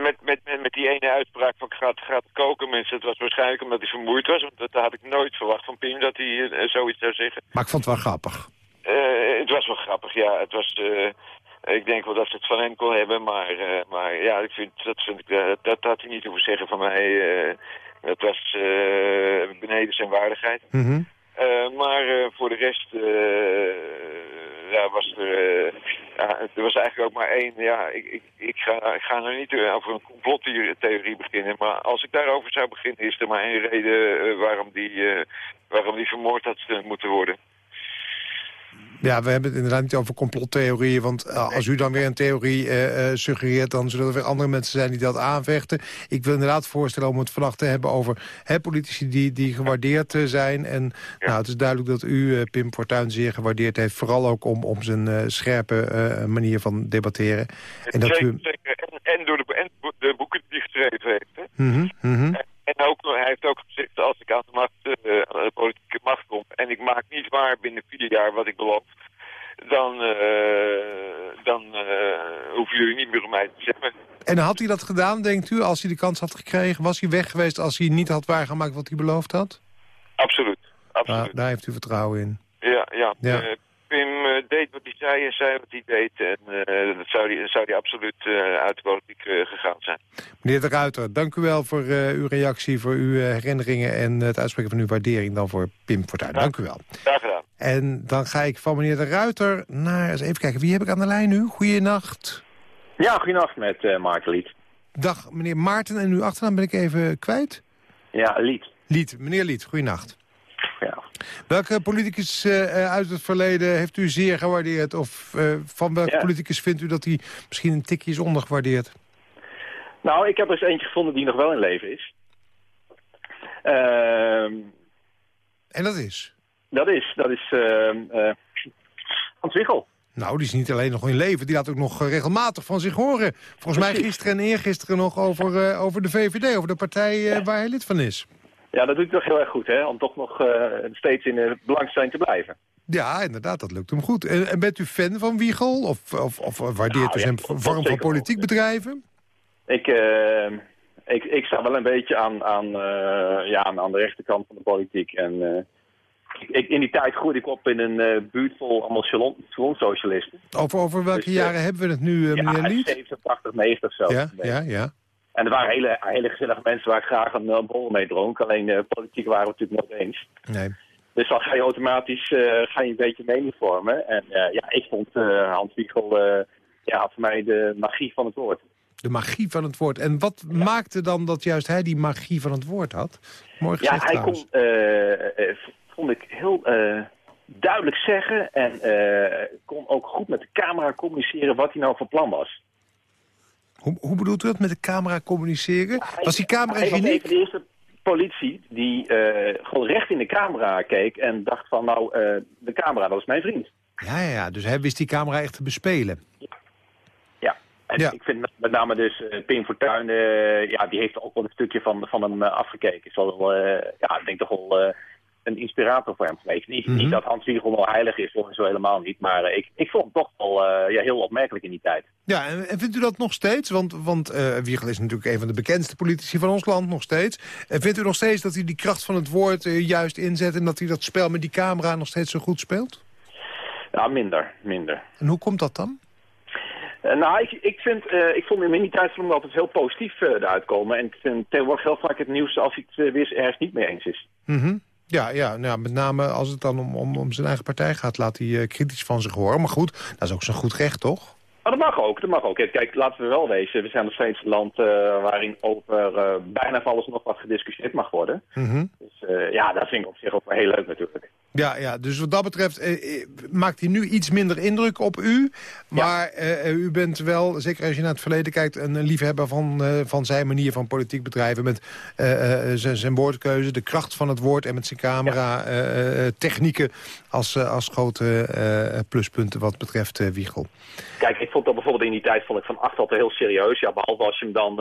Met, met, met, die ene uitspraak van gaat, gaat koken, mensen. Het was waarschijnlijk omdat hij vermoeid was. Want dat had ik nooit verwacht van Pim, dat hij eh, zoiets zou zeggen. Maar ik vond het wel grappig. Eh, het was wel grappig, ja. Het was, ik denk wel dat ze het van hem kon hebben, maar, eh, maar ja, ik vind, dat, vind ik, eh, dat had hij niet hoeven zeggen van mij. dat was beneden zijn waardigheid. Mhm. Maar voor de rest ja, was er, eh, ja, er was eigenlijk ook maar één. Ja, ik, ik, ik, ga, ik ga nou niet eh, over een complottheorie beginnen, maar als ik daarover zou beginnen, is er maar één reden eh, waarom, die, waarom die vermoord had moeten worden. Ja, we hebben het inderdaad niet over complottheorieën... want eh, als u dan weer een theorie eh, eh, suggereert... dan zullen er weer andere mensen zijn die dat aanvechten. Ik wil inderdaad voorstellen om het vannacht te hebben over hè, politici die, die gewaardeerd zijn. En nou, het is duidelijk dat u Pim Fortuyn zeer gewaardeerd heeft. Vooral ook om, om zijn scherpe manier van debatteren. En dat u... En, en door de, en de boeken die hij geschreven heeft. Hè. Mhm, mhm. En ook, hij heeft ook gezegd, als ik aan de, macht, eh, aan de politieke macht kom... en ik maak niet waar binnen vier jaar wat ik beloof... dan, eh, dan eh, hoeven jullie niet meer om mij te stemmen. En had hij dat gedaan, denkt u, als hij de kans had gekregen? Was hij weg geweest als hij niet had waargemaakt wat hij beloofd had? Absoluut. absoluut. Ah, daar heeft u vertrouwen in. Ja, ja. Ja. Pim eh, deed wat hij zei en zei wat hij deed. En eh, dat zou hij, zou hij absoluut eh, uit de politiek gegaan zijn. Meneer de Ruiter, dank u wel voor eh, uw reactie, voor uw herinneringen... en het uitspreken van uw waardering dan voor Pim Fortuyn. Dank u wel. Graag gedaan. En dan ga ik van meneer de Ruiter naar... Eens even kijken, wie heb ik aan de lijn nu? Goeienacht. Ja, goeienacht met uh, Maarten Lied. Dag, meneer Maarten. En uw achternaam ben ik even kwijt? Ja, Lied. Lied, meneer Lied, goeienacht. Welke politicus uh, uit het verleden heeft u zeer gewaardeerd? Of uh, van welke ja. politicus vindt u dat hij misschien een tikje is ondergewaardeerd? Nou, ik heb er eens eentje gevonden die nog wel in leven is. Uh, en dat is? Dat is, dat is uh, Hans Wiegel. Nou, die is niet alleen nog in leven, die laat ook nog regelmatig van zich horen. Volgens Precies. mij gisteren en eergisteren nog over, over de VVD, over de partij ja. waar hij lid van is. Ja, dat doet hij toch heel erg goed, hè? Om toch nog uh, steeds in de belangstelling te blijven. Ja, inderdaad, dat lukt hem goed. En, en bent u fan van Wiegel? Of, of, of waardeert nou, u zijn ja, vorm van politiek bedrijven? Ik, uh, ik, ik sta wel een beetje aan, aan, uh, ja, aan de rechterkant van de politiek. En uh, ik, in die tijd groeide ik op in een buurt vol allemaal salonsocialisten. Over, over welke dus, jaren hebben we het nu, meneer ja, Lied? 70, 80, 90 zo. Ja, ja, ja. En er waren hele, hele gezellige mensen waar ik graag een uh, borrel mee dronk. Alleen uh, politiek waren we het natuurlijk nooit eens. Nee. Dus dan ga je automatisch uh, ga je een beetje mening vormen. En ja, ik vond Hans Wiegel ja, had voor mij de magie van het woord. De magie van het woord. En wat ja. maakte dan dat juist hij die magie van het woord had? Mooi gezegd, Ja, hij kon, vond ik, heel duidelijk zeggen. En kon ook goed met de camera communiceren wat hij nou van plan was. Hoe, hoe bedoelt u dat, met de camera communiceren? Was die camera was de eerste politie die uh, gewoon recht in de camera keek... en dacht van, nou, uh, de camera, dat is mijn vriend. Ja, ja, ja, dus hij wist die camera echt te bespelen. Ja, en ja. ik vind met name dus uh, Pim Fortuyn... ja, die heeft ook wel een stukje van, van hem afgekeken. Is wel, ja, ik denk toch wel een inspirator voor hem geweest. Niet, mm -hmm. niet dat Hans Wiegel wel heilig is, of zo helemaal niet. Maar uh, ik, ik vond hem toch wel uh, ja, heel opmerkelijk in die tijd. Ja, en, en vindt u dat nog steeds? Want, want uh, Wiegel is natuurlijk een van de bekendste politici van ons land nog steeds. En vindt u nog steeds dat hij die kracht van het woord juist inzet... en dat hij dat spel met die camera nog steeds zo goed speelt? Ja, minder, minder. En hoe komt dat dan? Uh, nou, ik, ik, vind, uh, ik vond in mini-tijdvorm altijd heel positief uh, eruit komen. En ik vind tegenwoordig heel vaak het nieuws als hij het weer ergens niet mee eens is. Mm -hmm. Ja, ja nou, met name als het dan om, om, om zijn eigen partij gaat, laat hij kritisch van zich horen. Maar goed, dat is ook zijn goed recht, toch? Maar dat mag ook, dat mag ook. Kijk, laten we wel wezen, we zijn nog steeds een land waarin over bijna van alles nog wat gediscussieerd mag worden. Mm -hmm. Dus ja, dat vind ik op zich ook wel heel leuk natuurlijk. Ja, ja, dus wat dat betreft eh, maakt hij nu iets minder indruk op u. Maar ja. uh, u bent wel, zeker als je naar het verleden kijkt... een liefhebber van, uh, van zijn manier van politiek bedrijven... met zijn woordkeuze, de kracht van het woord... en met zijn camera ja. technieken als, als grote pluspunten wat betreft Wiegel. Kijk, ik vond dat bijvoorbeeld in die tijd vond ik van acht altijd heel serieus. Ja, behalve als je hem dan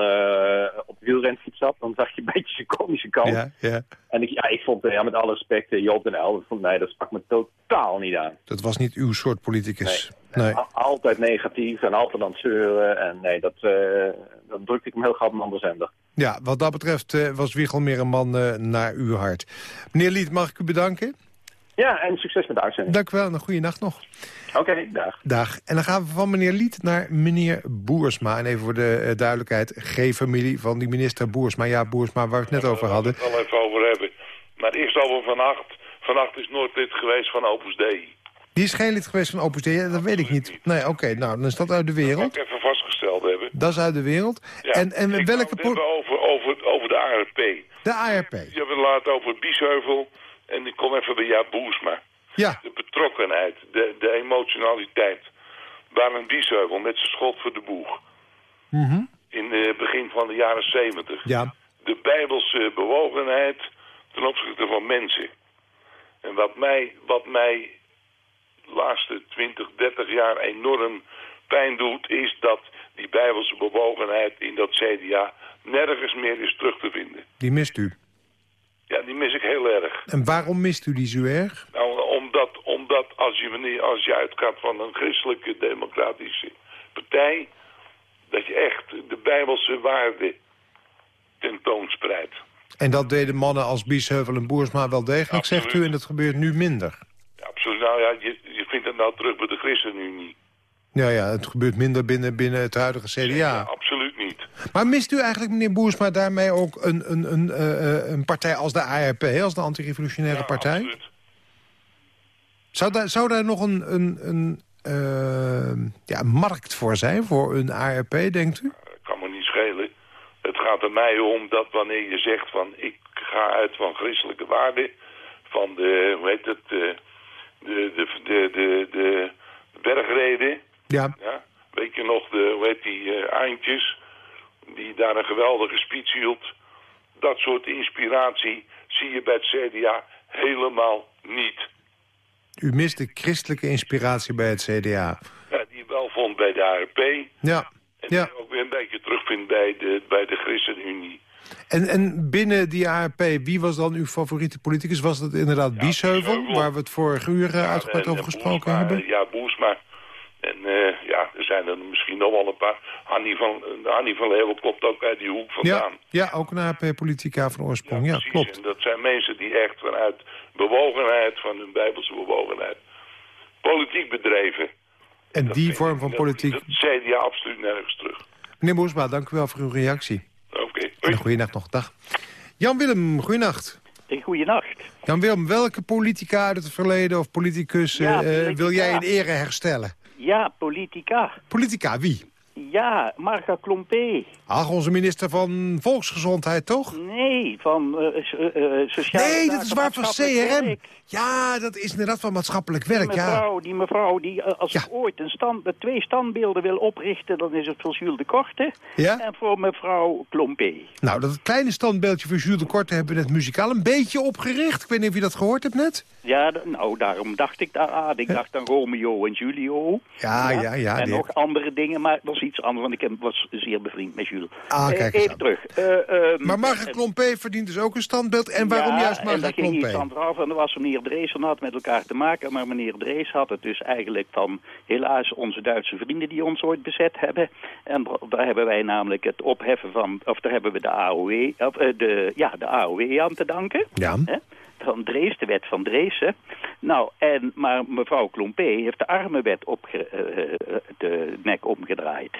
op wielrenfiets zat, dan zag je een beetje zijn komische kant. Ja, ja. En ik, ja, ik vond, ja, met alle respect, Joop den El, vond, nee, dat sprak me totaal niet aan. Dat was niet uw soort politicus? Nee, nee. altijd negatief en altijd aan het zeuren. En nee, dat, uh, dat drukte ik hem heel gauw op een andere zender. Ja, wat dat betreft uh, was Wiegel meer een man uh, naar uw hart. Meneer Lied, mag ik u bedanken? Ja, en succes met de uitzending. Dank u wel en een goede nacht nog. Oké, okay, dag. Dag. En dan gaan we van meneer Lied naar meneer Boersma. En even voor de uh, duidelijkheid, geen familie van die minister Boersma. Ja, Boersma, waar we het net over hadden. Ik wil het wel even over hebben. Maar eerst over vannacht. Vannacht is nooit lid geweest van Opus Dei. Die is geen lid geweest van Opus Dei? Dat weet ik niet. niet. Nee, oké, okay, nou, dan is dat uit de wereld. Dat moet ik even vastgesteld hebben. Dat is uit de wereld. Ja, en en ik welke... het hebben over, over, over de ARP. De ARP. Je hebt het laten over Biesheuvel. En ik kom even bij Jaap Boersma. Ja. De betrokkenheid, de, de emotionaliteit. Barend Biesheuvel met zijn schot voor de boeg. Mm -hmm. In het begin van de jaren zeventig. Ja. De bijbelse bewogenheid ten opzichte van mensen. En wat mij, wat mij de laatste 20, 30 jaar enorm pijn doet... is dat die bijbelse bewogenheid in dat CDA nergens meer is terug te vinden. Die mist u? Ja, die mis ik heel erg. En waarom mist u die zo erg? Nou, omdat, omdat als, je, als je uitgaat van een christelijke democratische partij... dat je echt de bijbelse waarden tentoonspreidt. En dat deden mannen als Biesheuvel en Boersma wel degelijk, absoluut. zegt u, en dat gebeurt nu minder. Ja, absoluut. Nou ja, je, je vindt het nou terug bij de ChristenUnie. Ja, ja, het gebeurt minder binnen, binnen het huidige CDA. Ja, absoluut niet. Maar mist u eigenlijk, meneer Boersma, daarmee ook een, een, een, uh, een partij als de ARP, als de antirevolutionaire ja, partij? Absoluut. Zou daar, zou daar nog een, een, een uh, ja, markt voor zijn, voor een ARP, denkt u? Dat kan me niet schelen. Het gaat er mij om dat wanneer je zegt van ik ga uit van christelijke waarden, van de, hoe heet het, de, de, de, de, de, de bergreden. Ja. ja. Weet je nog, de, hoe heet die, uh, Eindjes, die daar een geweldige speech hield. Dat soort inspiratie zie je bij het CDA helemaal niet. U mist de christelijke inspiratie bij het CDA. Ja, die wel vond bij de ARP. Ja. En ja. die ook weer een beetje terugvindt bij de, bij de ChristenUnie. En, en binnen die ARP, wie was dan uw favoriete politicus? Was dat inderdaad ja, Biesheuvel, waar we het vorige uur ja, uitgebreid over gesproken Boersma, hebben? Ja, Boersma. En uh, er zijn er misschien nog wel een paar. Hanni van, Hanni van Leeuwen komt ook uit die hoek vandaan. Ja, ja ook een ARP-politica van oorsprong. Ja, klopt. En dat zijn mensen die echt vanuit bewogenheid, van hun bijbelse bewogenheid, politiek bedreven. En dat die vorm van dat, politiek... Dat CDA absoluut nergens terug. Meneer Boersma, dank u wel voor uw reactie. Oké. Okay. En goeienacht nog. Dag. Jan-Willem, goeienacht. Goeienacht. Jan-Willem, welke politica uit het verleden of politicus ja, uh, politica. wil jij in ere herstellen? Ja, politica. Politica, wie? Ja, Marga Klompé. Ach, onze minister van Volksgezondheid, toch? Nee, van uh, uh, Sociale Nee, dat is waar van CRM. Werk. Ja, dat is inderdaad van maatschappelijk werk, die mevrouw, ja. Die mevrouw, die als ja. ooit een stand, twee standbeelden wil oprichten... dan is het voor Jules de Korte ja? en voor mevrouw Klompé. Nou, dat kleine standbeeldje voor Jules de Korte... hebben we net muzikaal een beetje opgericht. Ik weet niet of je dat gehoord hebt net. Ja, nou, daarom dacht ik daar aan. Ik dacht aan Romeo en Julio. Ja, ja, ja. ja en nog andere dingen, maar dat was iets anders... want ik was zeer bevriend met Jules. Ah, kijk Even terug. Uh, maar Marga Klompé verdient dus ook een standbeeld. En waarom ja, juist Marga Klompé? Ja, en ging af en er was meneer Drees had met elkaar te maken. Maar meneer Drees had het dus eigenlijk van helaas onze Duitse vrienden die ons ooit bezet hebben. En daar hebben wij namelijk het opheffen van, of daar hebben we de AOW, of, uh, de, ja, de AOW aan te danken. Ja. Hè? Van Drees, de wet van Dreesen. Nou, en, maar mevrouw Klompé heeft de armenwet op de nek omgedraaid.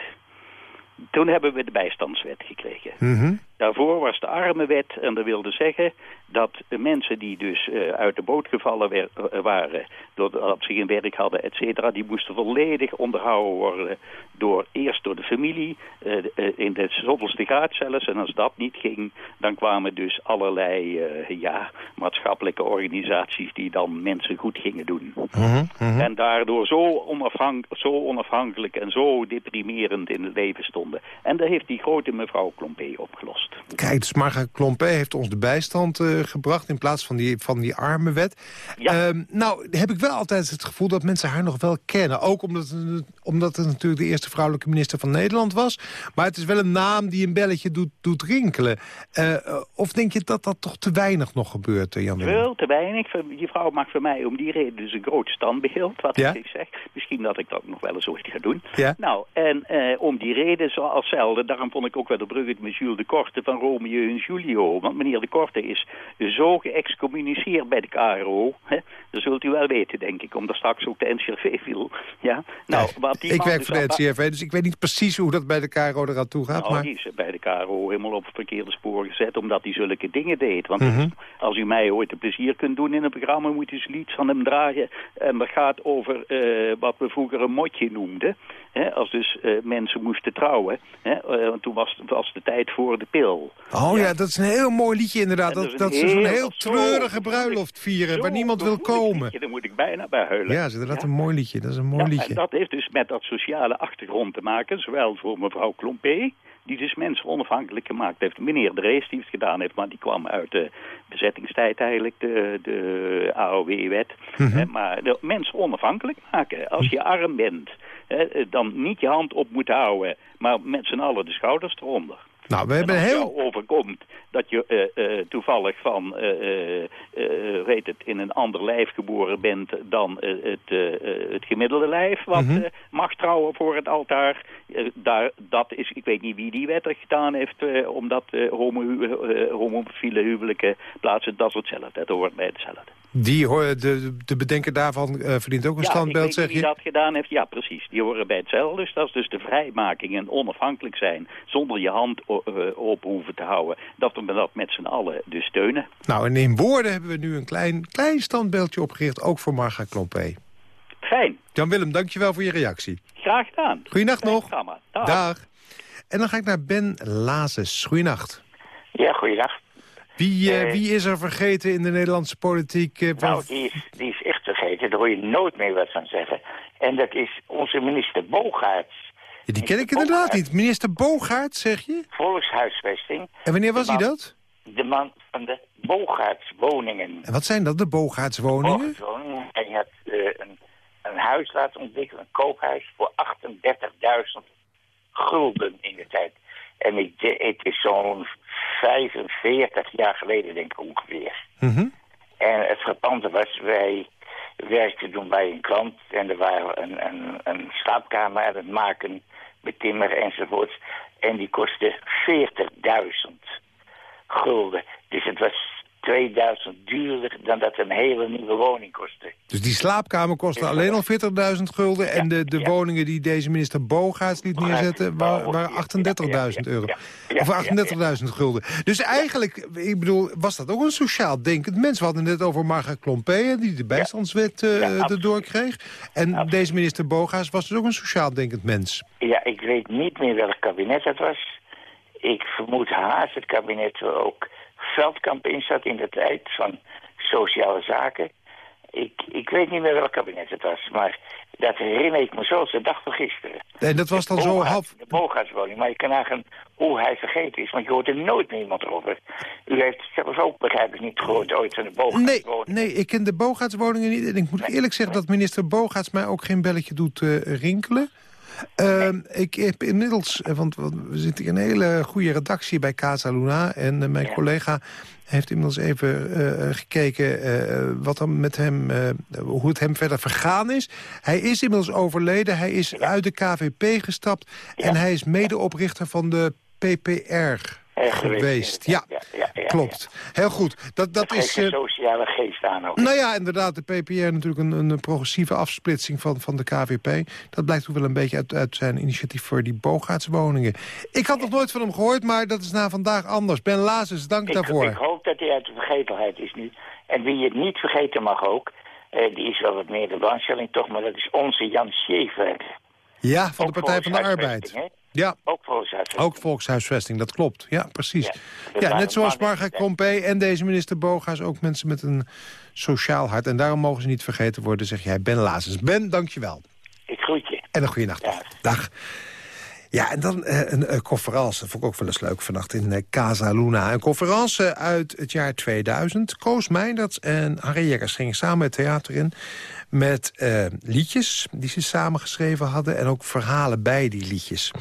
Toen hebben we de bijstandswet gekregen. Mhm. Daarvoor was de armenwet en dat wilde zeggen dat mensen die dus uh, uit de boot gevallen uh, waren, doordat ze geen werk hadden, et cetera, die moesten volledig onderhouden worden door eerst door de familie, uh, in de zoveelste graad zelfs. En als dat niet ging, dan kwamen dus allerlei ja, maatschappelijke organisaties die dan mensen goed gingen doen. Mhm, mhm. En daardoor zo, onafhank zo onafhankelijk en zo deprimerend in het leven stonden. En dat heeft die grote mevrouw Klompé opgelost. Kijk, dus Marga Klompé heeft ons de bijstand uh, gebracht... in plaats van die, van die armenwet. Ja. Uh, nou, heb ik wel altijd het gevoel dat mensen haar nog wel kennen. Ook omdat het, omdat het natuurlijk de eerste vrouwelijke minister van Nederland was. Maar het is wel een naam die een belletje doet, doet rinkelen. Uh, of denk je dat dat toch te weinig nog gebeurt, Jan Veel te weinig. Die vrouw maakt voor mij om die reden dus een groot standbeeld. Wat ja? ik zeg. Misschien dat ik dat nog wel eens ooit ga doen. Ja? Nou, en om die reden zoals zelden. Daarom vond ik ook wel de brug met Jules de Korte van Romeo en Julio. Want meneer de Korte is zo geëxcommuniceerd bij de KRO. Hè? Dat zult u wel weten, denk ik, omdat straks ook de NCRV viel. Ja? Nou, wat die ik werk dus voor de NCRV, dus ik weet niet precies hoe dat bij de KRO eraan toe gaat. Nou, maar... die is bij de KRO helemaal op het verkeerde spoor gezet, omdat hij zulke dingen deed. Want Mhm. als u mij ooit een plezier kunt doen in een programma, moet u eens iets van hem dragen. En dat gaat over eh, wat we vroeger een motje noemden. Hè, als dus eh, mensen moesten trouwen. Hè, eh, want toen was, was de tijd voor de pil. Oh ja, dat is een heel mooi liedje inderdaad. Dat, dat dat is ze een zo'n heel- zo treurige bruiloft vieren... waar niemand wil komen. liedje, Daar moet ik bijna bij huilen. Ja, dat is inderdaad een mooi liedje. Dat is een mooi Ja, liedje. en dat heeft dus met dat sociale achtergrond te maken. Zowel voor mevrouw Klompé, die dus mensen onafhankelijk gemaakt heeft. Meneer Drees, die het gedaan heeft, maar die kwam uit de bezettingstijd eigenlijk, de, de AOW-wet. Mhm. Maar de mensen onafhankelijk maken. Als je arm bent, hè, dan niet je hand op moet houden, maar met z'n allen de schouders eronder. Nou, we hebben heel... overkomt dat je eh, eh, toevallig van, eh, weet het, in een ander lijf geboren bent dan het, het gemiddelde lijf, wat Mhm. mag trouwen voor het altaar. Daar, dat is, ik weet niet wie die wet er gedaan heeft, omdat homo, homofiele huwelijken plaatsen, dat is hetzelfde. Dat hoort bij hetzelfde. Die, hoor- de, de bedenker daarvan verdient ook een ja, standbeeld, zeg je? dat gedaan heeft. Ja, precies. Die horen bij hetzelfde. Dus dat is dus de vrijmaking en onafhankelijk zijn... zonder je hand op hoeven te houden. Dat we dat met z'n allen dus steunen. Nou, en in woorden hebben we nu een klein, klein standbeeldje opgericht... ook voor Marga Klompé. Fijn. Jan-Willem, dankjewel voor je reactie. Graag gedaan. Goeienacht nog. Dag. Dag. En dan ga ik naar Ben Lazes. Goeienacht. Ja, goeiedag. Wie, eh, Eh, wie is er vergeten in de Nederlandse politiek? eh, Nou, die is, die is echt vergeten. Daar hoor je nooit meer wat van zeggen. En dat is onze minister Bogaerts. Ja, die ken ik inderdaad niet. Minister Bogaert, zeg je? Volkshuisvesting. En wanneer was hij dat? De man van de Bogaertswoningen. En wat zijn dat, de Bogaertswoningen? Bogaertswoningen. Hij had eh, een, een huis laten ontwikkelen, een koophuis, voor 38.000 gulden in de tijd. En ik, het is zo'n 45 jaar geleden, denk ik ongeveer. Mhm. En het frappante was, wij werkten toen bij een klant en er waren een, een, een slaapkamer aan het maken, betimmeren enzovoorts. En die kostte 40.000 gulden. Dus het was 2000 duurder dan dat een hele nieuwe woning kostte. Dus die slaapkamer kostte alleen al 40.000 gulden... en de, de woningen die deze minister Bogaerts liet neerzetten... wa- waren 38.000 euro. Of 38.000 gulden. Dus eigenlijk, ik bedoel, was dat ook een sociaal denkend mens? We hadden het net over Marga Klompé, hè, die de bijstandswet eh, erdoor kreeg. En deze minister Bogaerts was dus ook een sociaal denkend mens. Ja, ik weet niet meer welk kabinet het was. Ik vermoed haast het kabinet ook Veldkamp in zat in de tijd van sociale zaken. Ik, ik weet niet meer welk kabinet het was, maar dat herinner ik me zoals de dag van gisteren. En dat was dan zo half... De Bogaertswoning, maar je kan nagaan hoe hij vergeten is, want je hoort er nooit meer iemand over. U heeft zelfs ook, begrijp ik, niet gehoord ooit van de Nee, Bogaertswoning. nee, ik ken de Bogaertswoningen niet. En ik moet eerlijk zeggen dat minister Bogaerts mij ook geen belletje doet eh, rinkelen. Ehm, Ik heb inmiddels, eh, want we zitten in een hele goede redactie bij Casa Luna... en eh, mijn collega heeft inmiddels even eh, gekeken wat dan met hem, hoe het hem verder vergaan is. Hij is inmiddels overleden, hij is uit de KVP gestapt... en hij is medeoprichter van de PPR. Geweest. Ja, ja, ja, ja, klopt. Heel goed. Dat, dat Dat is... een eh, sociale geest aan ook. nou ja, inderdaad, de PPR natuurlijk een, een progressieve afsplitsing van, van de KVP. Dat blijkt ook wel een beetje uit, uit zijn initiatief voor die boogaatswoningen. Ik had nog nooit van hem gehoord, maar dat is na vandaag anders. Ben Lazes, dank Ik, daarvoor. ik hoop dat hij uit de vergetelheid is nu. En wie het niet vergeten mag ook, eh, die is wel wat meer de belangstelling toch, maar dat is onze Jan Schever. ja, van de Partij van de Arbeid. hè? Ja, Ook volkshuisvesting. ook volkshuisvesting, dat klopt. Ja, precies. Ja, net zoals mannen- Marga Krompé en deze minister Boga's... ook mensen met een sociaal hart. En daarom mogen ze niet vergeten worden, zeg jij. Ben Lazes. Ben, dankjewel. Ik groet je. En een goede nacht. Dag. Ja, en dan eh, een uh, conferentie, dat vond ik ook wel eens leuk vannacht in eh, Casa Luna. Een conferentie uit het jaar 2000. Koos Meindert en Harry Jekkers gingen samen het theater in... met eh, liedjes die ze samen geschreven hadden... en ook verhalen bij die liedjes.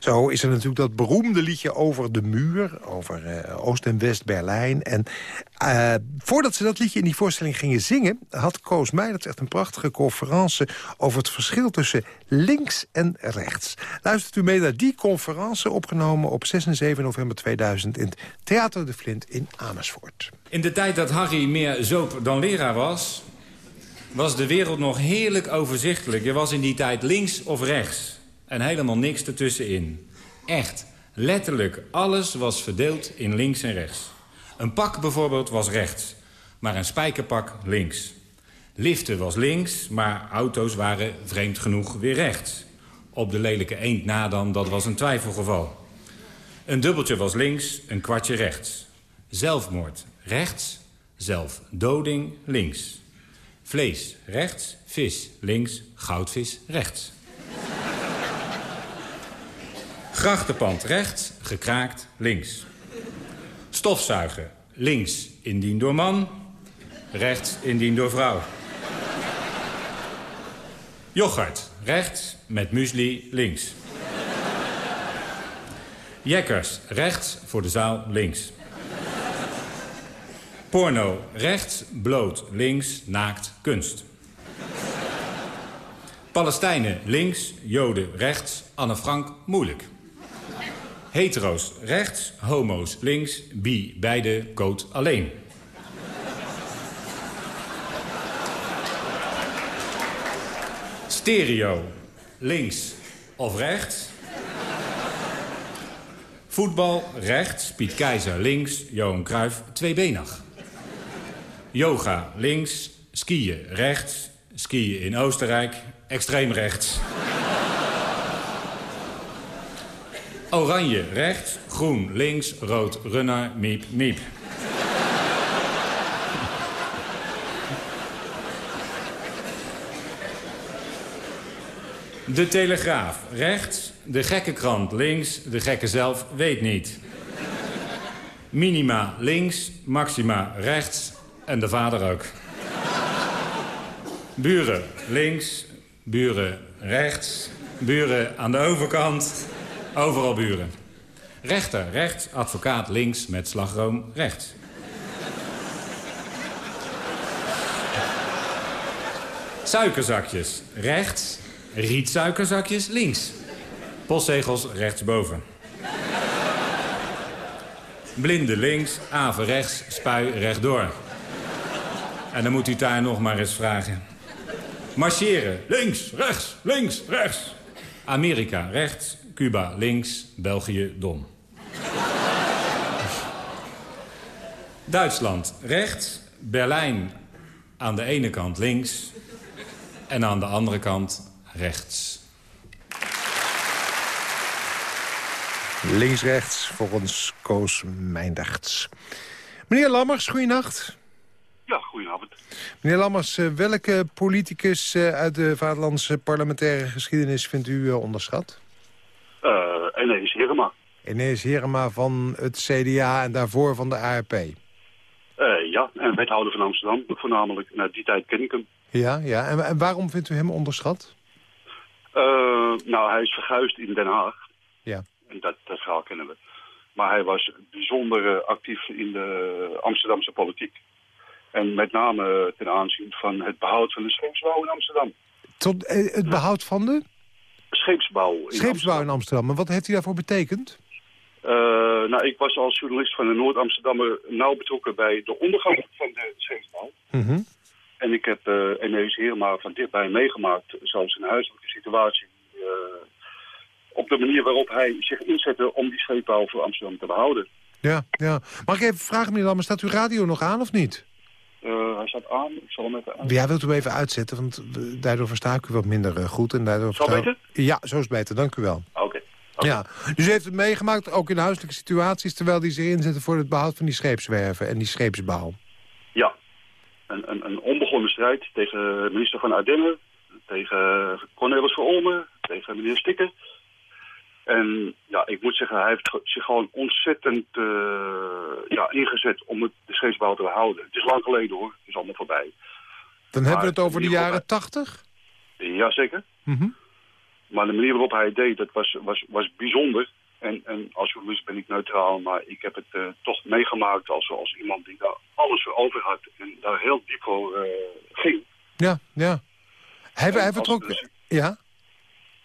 Zo is er natuurlijk dat beroemde liedje over de muur... over eh, Oost- en West-Berlijn. En eh, voordat ze dat liedje in die voorstelling gingen zingen... had Koos Meindert echt een prachtige conferentie... over het verschil tussen links en rechts. Luistert u mee naar die conferentie opgenomen op 6 en 7 november 2000... in het Theater de Flint in Amersfoort. In de tijd dat Harry meer zoop dan leraar was... was de wereld nog heerlijk overzichtelijk. Je was in die tijd links of rechts. En helemaal niks ertussenin. Echt, letterlijk, alles was verdeeld in links en rechts. Een pak bijvoorbeeld was rechts, maar een spijkerpak links. Liften was links, maar auto's waren vreemd genoeg weer rechts. Op de lelijke eend na dan, dat was een twijfelgeval. Een dubbeltje was links, een kwartje rechts. Zelfmoord rechts, zelfdoding links. Vlees rechts, vis links, goudvis rechts. Grachtenpand rechts, gekraakt links. Stofzuigen links, indien door man, rechts, indien door vrouw. Yoghurt rechts, met muesli links. Jekkers rechts, voor de zaal links. Porno rechts, bloot links, naakt, kunst. Palestijnen links, Joden rechts, Anne Frank moeilijk. Hetero's rechts, homo's links, bi beide, coat alleen. Stereo links of rechts. Voetbal rechts, Piet Keizer links, Johan Cruijff tweebenig. Yoga links, skiën rechts, skiën in Oostenrijk, extreem rechts. Oranje rechts, groen links, rood runner, miep, miep. De Telegraaf rechts, de gekke krant links, de gekke zelf weet niet. Minima links, Maxima rechts en de vader ook. Buren links, buren rechts, buren aan de overkant, overal buren. Rechter rechts, advocaat links met slagroom rechts. Suikerzakjes rechts, rietsuikerzakjes links. Postzegels rechtsboven. Blinde links, aven rechts, spui rechtdoor. En dan moet u daar nog maar eens vragen. Marcheren, links, rechts, links, rechts. Amerika rechts, Cuba links, België dom. Duitsland rechts, Berlijn aan de ene kant links... en aan de andere kant rechts. Links-rechts, volgens Koos Mijndachts. Meneer Lammers, goeienacht. Ja, goedenavond. Meneer Lammers, eh, welke politicus eh, uit de vaderlandse parlementaire geschiedenis vindt u eh, onderschat? Uh, Enees Herema. Enees Herema van het CDA en daarvoor van de ARP. Uh, ja, en wethouder van Amsterdam voornamelijk. Na die tijd ken ik hem. Ja, ja. En, en waarom vindt u hem onderschat? Uh, nou, hij is verguisd in Den Haag. Ja. En dat, dat verhaal kennen we. Maar hij was bijzonder actief in de Amsterdamse politiek. En met name ten aanzien van het behoud van de scheepsbouw in Amsterdam. Tot eh, het behoud van de? Scheepsbouw in Scheepsbouw Amsterdam. in Amsterdam. Maar wat heeft hij daarvoor betekend? Uh, nou, ik was als journalist van de Noord-Amsterdammer nauw betrokken bij de ondergang van de scheepsbouw. Mhm. En ik heb uh, Enees Heerma van dichtbij meegemaakt, zoals in de huiselijke situatie, uh, op de manier waarop hij zich inzette om die scheepbouw voor Amsterdam te behouden. Ja, ja. Mag ik even vragen, meneer Lammers, staat uw radio nog aan of niet? Uh, hij staat aan, ik zal hem even aan. Ja, wilt u hem even uitzetten, want daardoor versta ik u wat minder goed. En daardoor Zo beter? Ja, zo is het beter, dank u wel. Oké. Okay. Ja, dus u heeft het meegemaakt, ook in huiselijke situaties... terwijl die zich inzetten voor het behoud van die scheepswerven en die scheepsbouw. Ja, een, een, een onbegonnen strijd tegen minister van Ardennen... tegen Cornelis Verolmen, tegen meneer Stikker... En ja, ik moet zeggen, hij heeft zich gewoon ontzettend uh, ja, ingezet om het, de scheepsbouw te behouden. Het is lang geleden hoor, het is allemaal voorbij. Dan maar hebben we het over de jaren tachtig? Jazeker. Mm -hmm. Maar de manier waarop hij het deed, dat was, was, was bijzonder. En, en als journalist ben ik neutraal, maar ik heb het uh, toch meegemaakt als, als iemand die daar alles voor over had. En daar heel diep voor uh, ging. Ja, ja. Hij, hij vertrok... Dus, ja?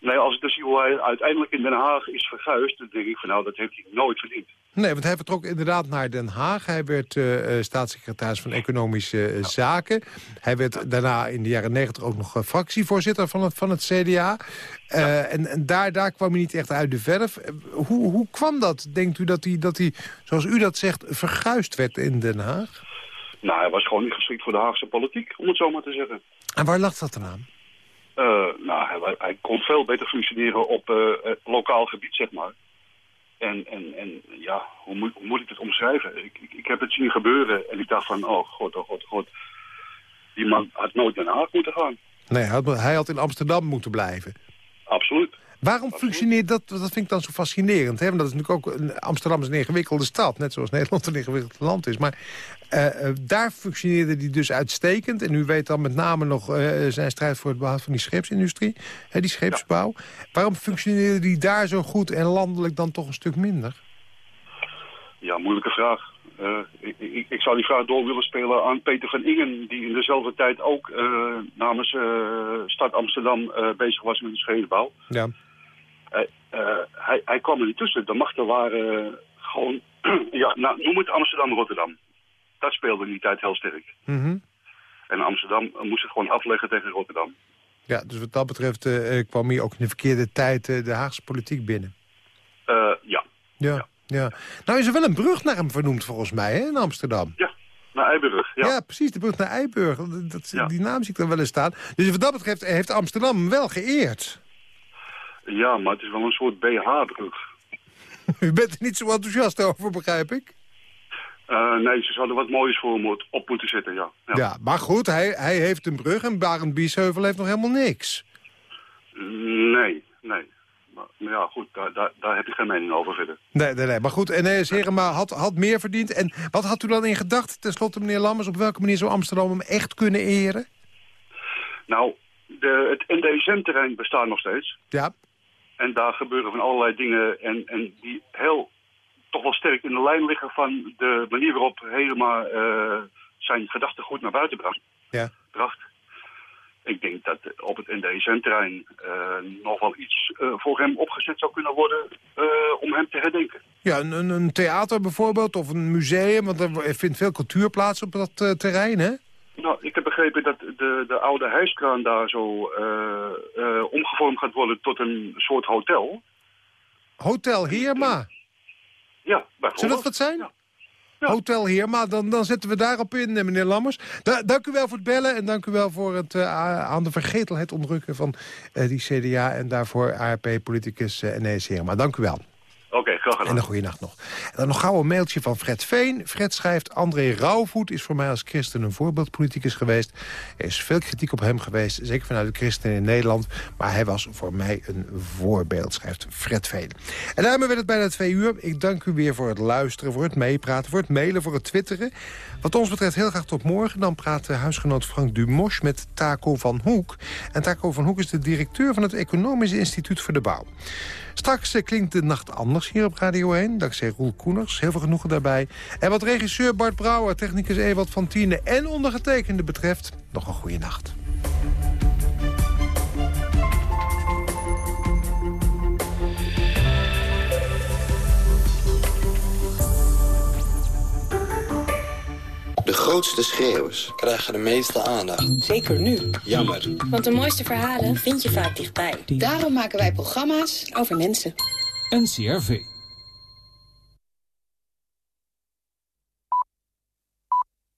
Nee, als ik dus zie hoe hij uiteindelijk in Den Haag is verguisd... dan denk ik van nou, dat heeft hij nooit verdiend. Nee, want hij vertrok inderdaad naar Den Haag. Hij werd uh, staatssecretaris van Economische uh, Zaken. Hij werd daarna in de jaren negentig ook nog fractievoorzitter van het, van het CDA. Uh, en, en daar, daar kwam hij niet echt uit de verf. Hoe, hoe kwam dat, denkt u, dat hij, dat hij, zoals u dat zegt, verguisd werd in Den Haag? Nou, hij was gewoon niet geschikt voor de Haagse politiek, om het zo maar te zeggen. En waar lag dat dan aan? Uh, nou, hij, hij, kon veel beter functioneren op uh, lokaal gebied, zeg maar. En, en, en ja, hoe moet, hoe moet ik het omschrijven? Ik, ik, ik, heb het zien gebeuren en ik dacht van, oh god, oh god, god. Die man had nooit naar Haag moeten gaan. Nee, hij had, hij had in Amsterdam moeten blijven. Absoluut. Waarom functioneert dat? Dat vind ik dan zo fascinerend. Hè? Want dat is natuurlijk ook Amsterdam is een ingewikkelde stad. Net zoals Nederland een ingewikkeld land is. Maar uh, uh, daar functioneerde die dus uitstekend. En u weet dan met name nog uh, zijn strijd voor het behoud van die scheepsindustrie. Hè, die scheepsbouw. Ja. Waarom functioneerde die daar zo goed en landelijk dan toch een stuk minder? Ja, moeilijke vraag. Ik, ik, ik, zou die vraag door willen spelen aan Peter van Ingen... die in dezelfde tijd ook namens Stad Amsterdam bezig was met de scheepsbouw. Ja. Hij, hij kwam er niet tussen. De machten waren gewoon... ja, nou, noem het Amsterdam-Rotterdam dat speelde in die tijd heel sterk. Mm -hmm. En Amsterdam moest het gewoon afleggen tegen Rotterdam. Ja, dus wat dat betreft uh, kwam hier ook in de verkeerde tijd uh, de Haagse politiek binnen. Uh, ja. ja. ja. Ja. Nou is er wel een brug naar hem vernoemd volgens mij hè, in Amsterdam. Ja, naar Eiburg. Ja, ja precies, de brug naar Eiburg. Dat, ja. Die naam zie ik dan wel eens staan. Dus wat dat betreft heeft Amsterdam hem wel geëerd. Ja, maar het is wel een soort BH-brug. U bent er niet zo enthousiast over, begrijp ik? Uh, nee, ze zouden wat moois voor hem op moeten zetten, ja. Ja, ja maar goed, hij, hij heeft een brug en Barend Biesheuvel heeft nog helemaal niks. Nee, nee. Maar, maar ja, goed, daar, daar, daar, heb ik geen mening over verder. Nee, nee, nee. Maar goed, Eneas Herema had, had meer verdiend. En wat had u dan in gedacht, tenslotte, meneer Lammers... op welke manier zou Amsterdam hem echt kunnen eren? Nou, de, het NDSM-terrein bestaat nog steeds. Ja. En daar gebeuren van allerlei dingen en, en die heel toch wel sterk in de lijn liggen van de manier waarop Helema uh, zijn gedachten goed naar buiten bracht. Ja. bracht. Ik denk dat op het NDSM-terrein uh, nog wel iets uh, voor hem opgezet zou kunnen worden om hem te herdenken. Ja, een, een, theater bijvoorbeeld of een museum, want er vindt veel cultuur plaats op dat terrein, hè? Nou, ik heb begrepen dat de, de oude hijskraan daar zo omgevormd gaat worden tot een soort hotel. Hotel Heerma? Ja, Zou dat wat zijn? Ja. Ja. Hotel hier, maar dan, dan zetten we daarop in, eh, meneer Lammers. Da dank u wel voor het bellen en dank u wel voor het uh, aan de vergetelheid ontrukken van uh, die CDA... en daarvoor ARP-politicus uh, Enes Maar dank u wel. Oké, okay, En een goede nacht nog. En dan nog gauw een mailtje van Fred Veen. Fred schrijft, André Rauwvoet is voor mij als christen een voorbeeldpoliticus geweest. Er is veel kritiek op hem geweest, zeker vanuit de christenen in Nederland. Maar hij was voor mij een voorbeeld, schrijft Fred Veen. En daarmee werd het bijna twee uur. Ik dank u weer voor het luisteren, voor het meepraten, voor het mailen, voor het twitteren. Wat ons betreft heel graag tot morgen. Dan praat huisgenoot Frank Dumosch met Taco van Hoek. En Taco van Hoek is de directeur van het Economisch Instituut voor de Bouw. Straks eh, klinkt de nacht anders hier Radio 1. Dankzij Roel Koeners. Heel veel genoegen daarbij. En wat regisseur Bart Brouwer, technicus Ewald van Tiene en ondergetekende betreft... nog een goede nacht. De grootste schreeuwers krijgen de meeste aandacht. Zeker nu. Jammer. Want de mooiste verhalen vind je vaak dichtbij. Daarom maken wij programma's over mensen. NCRV.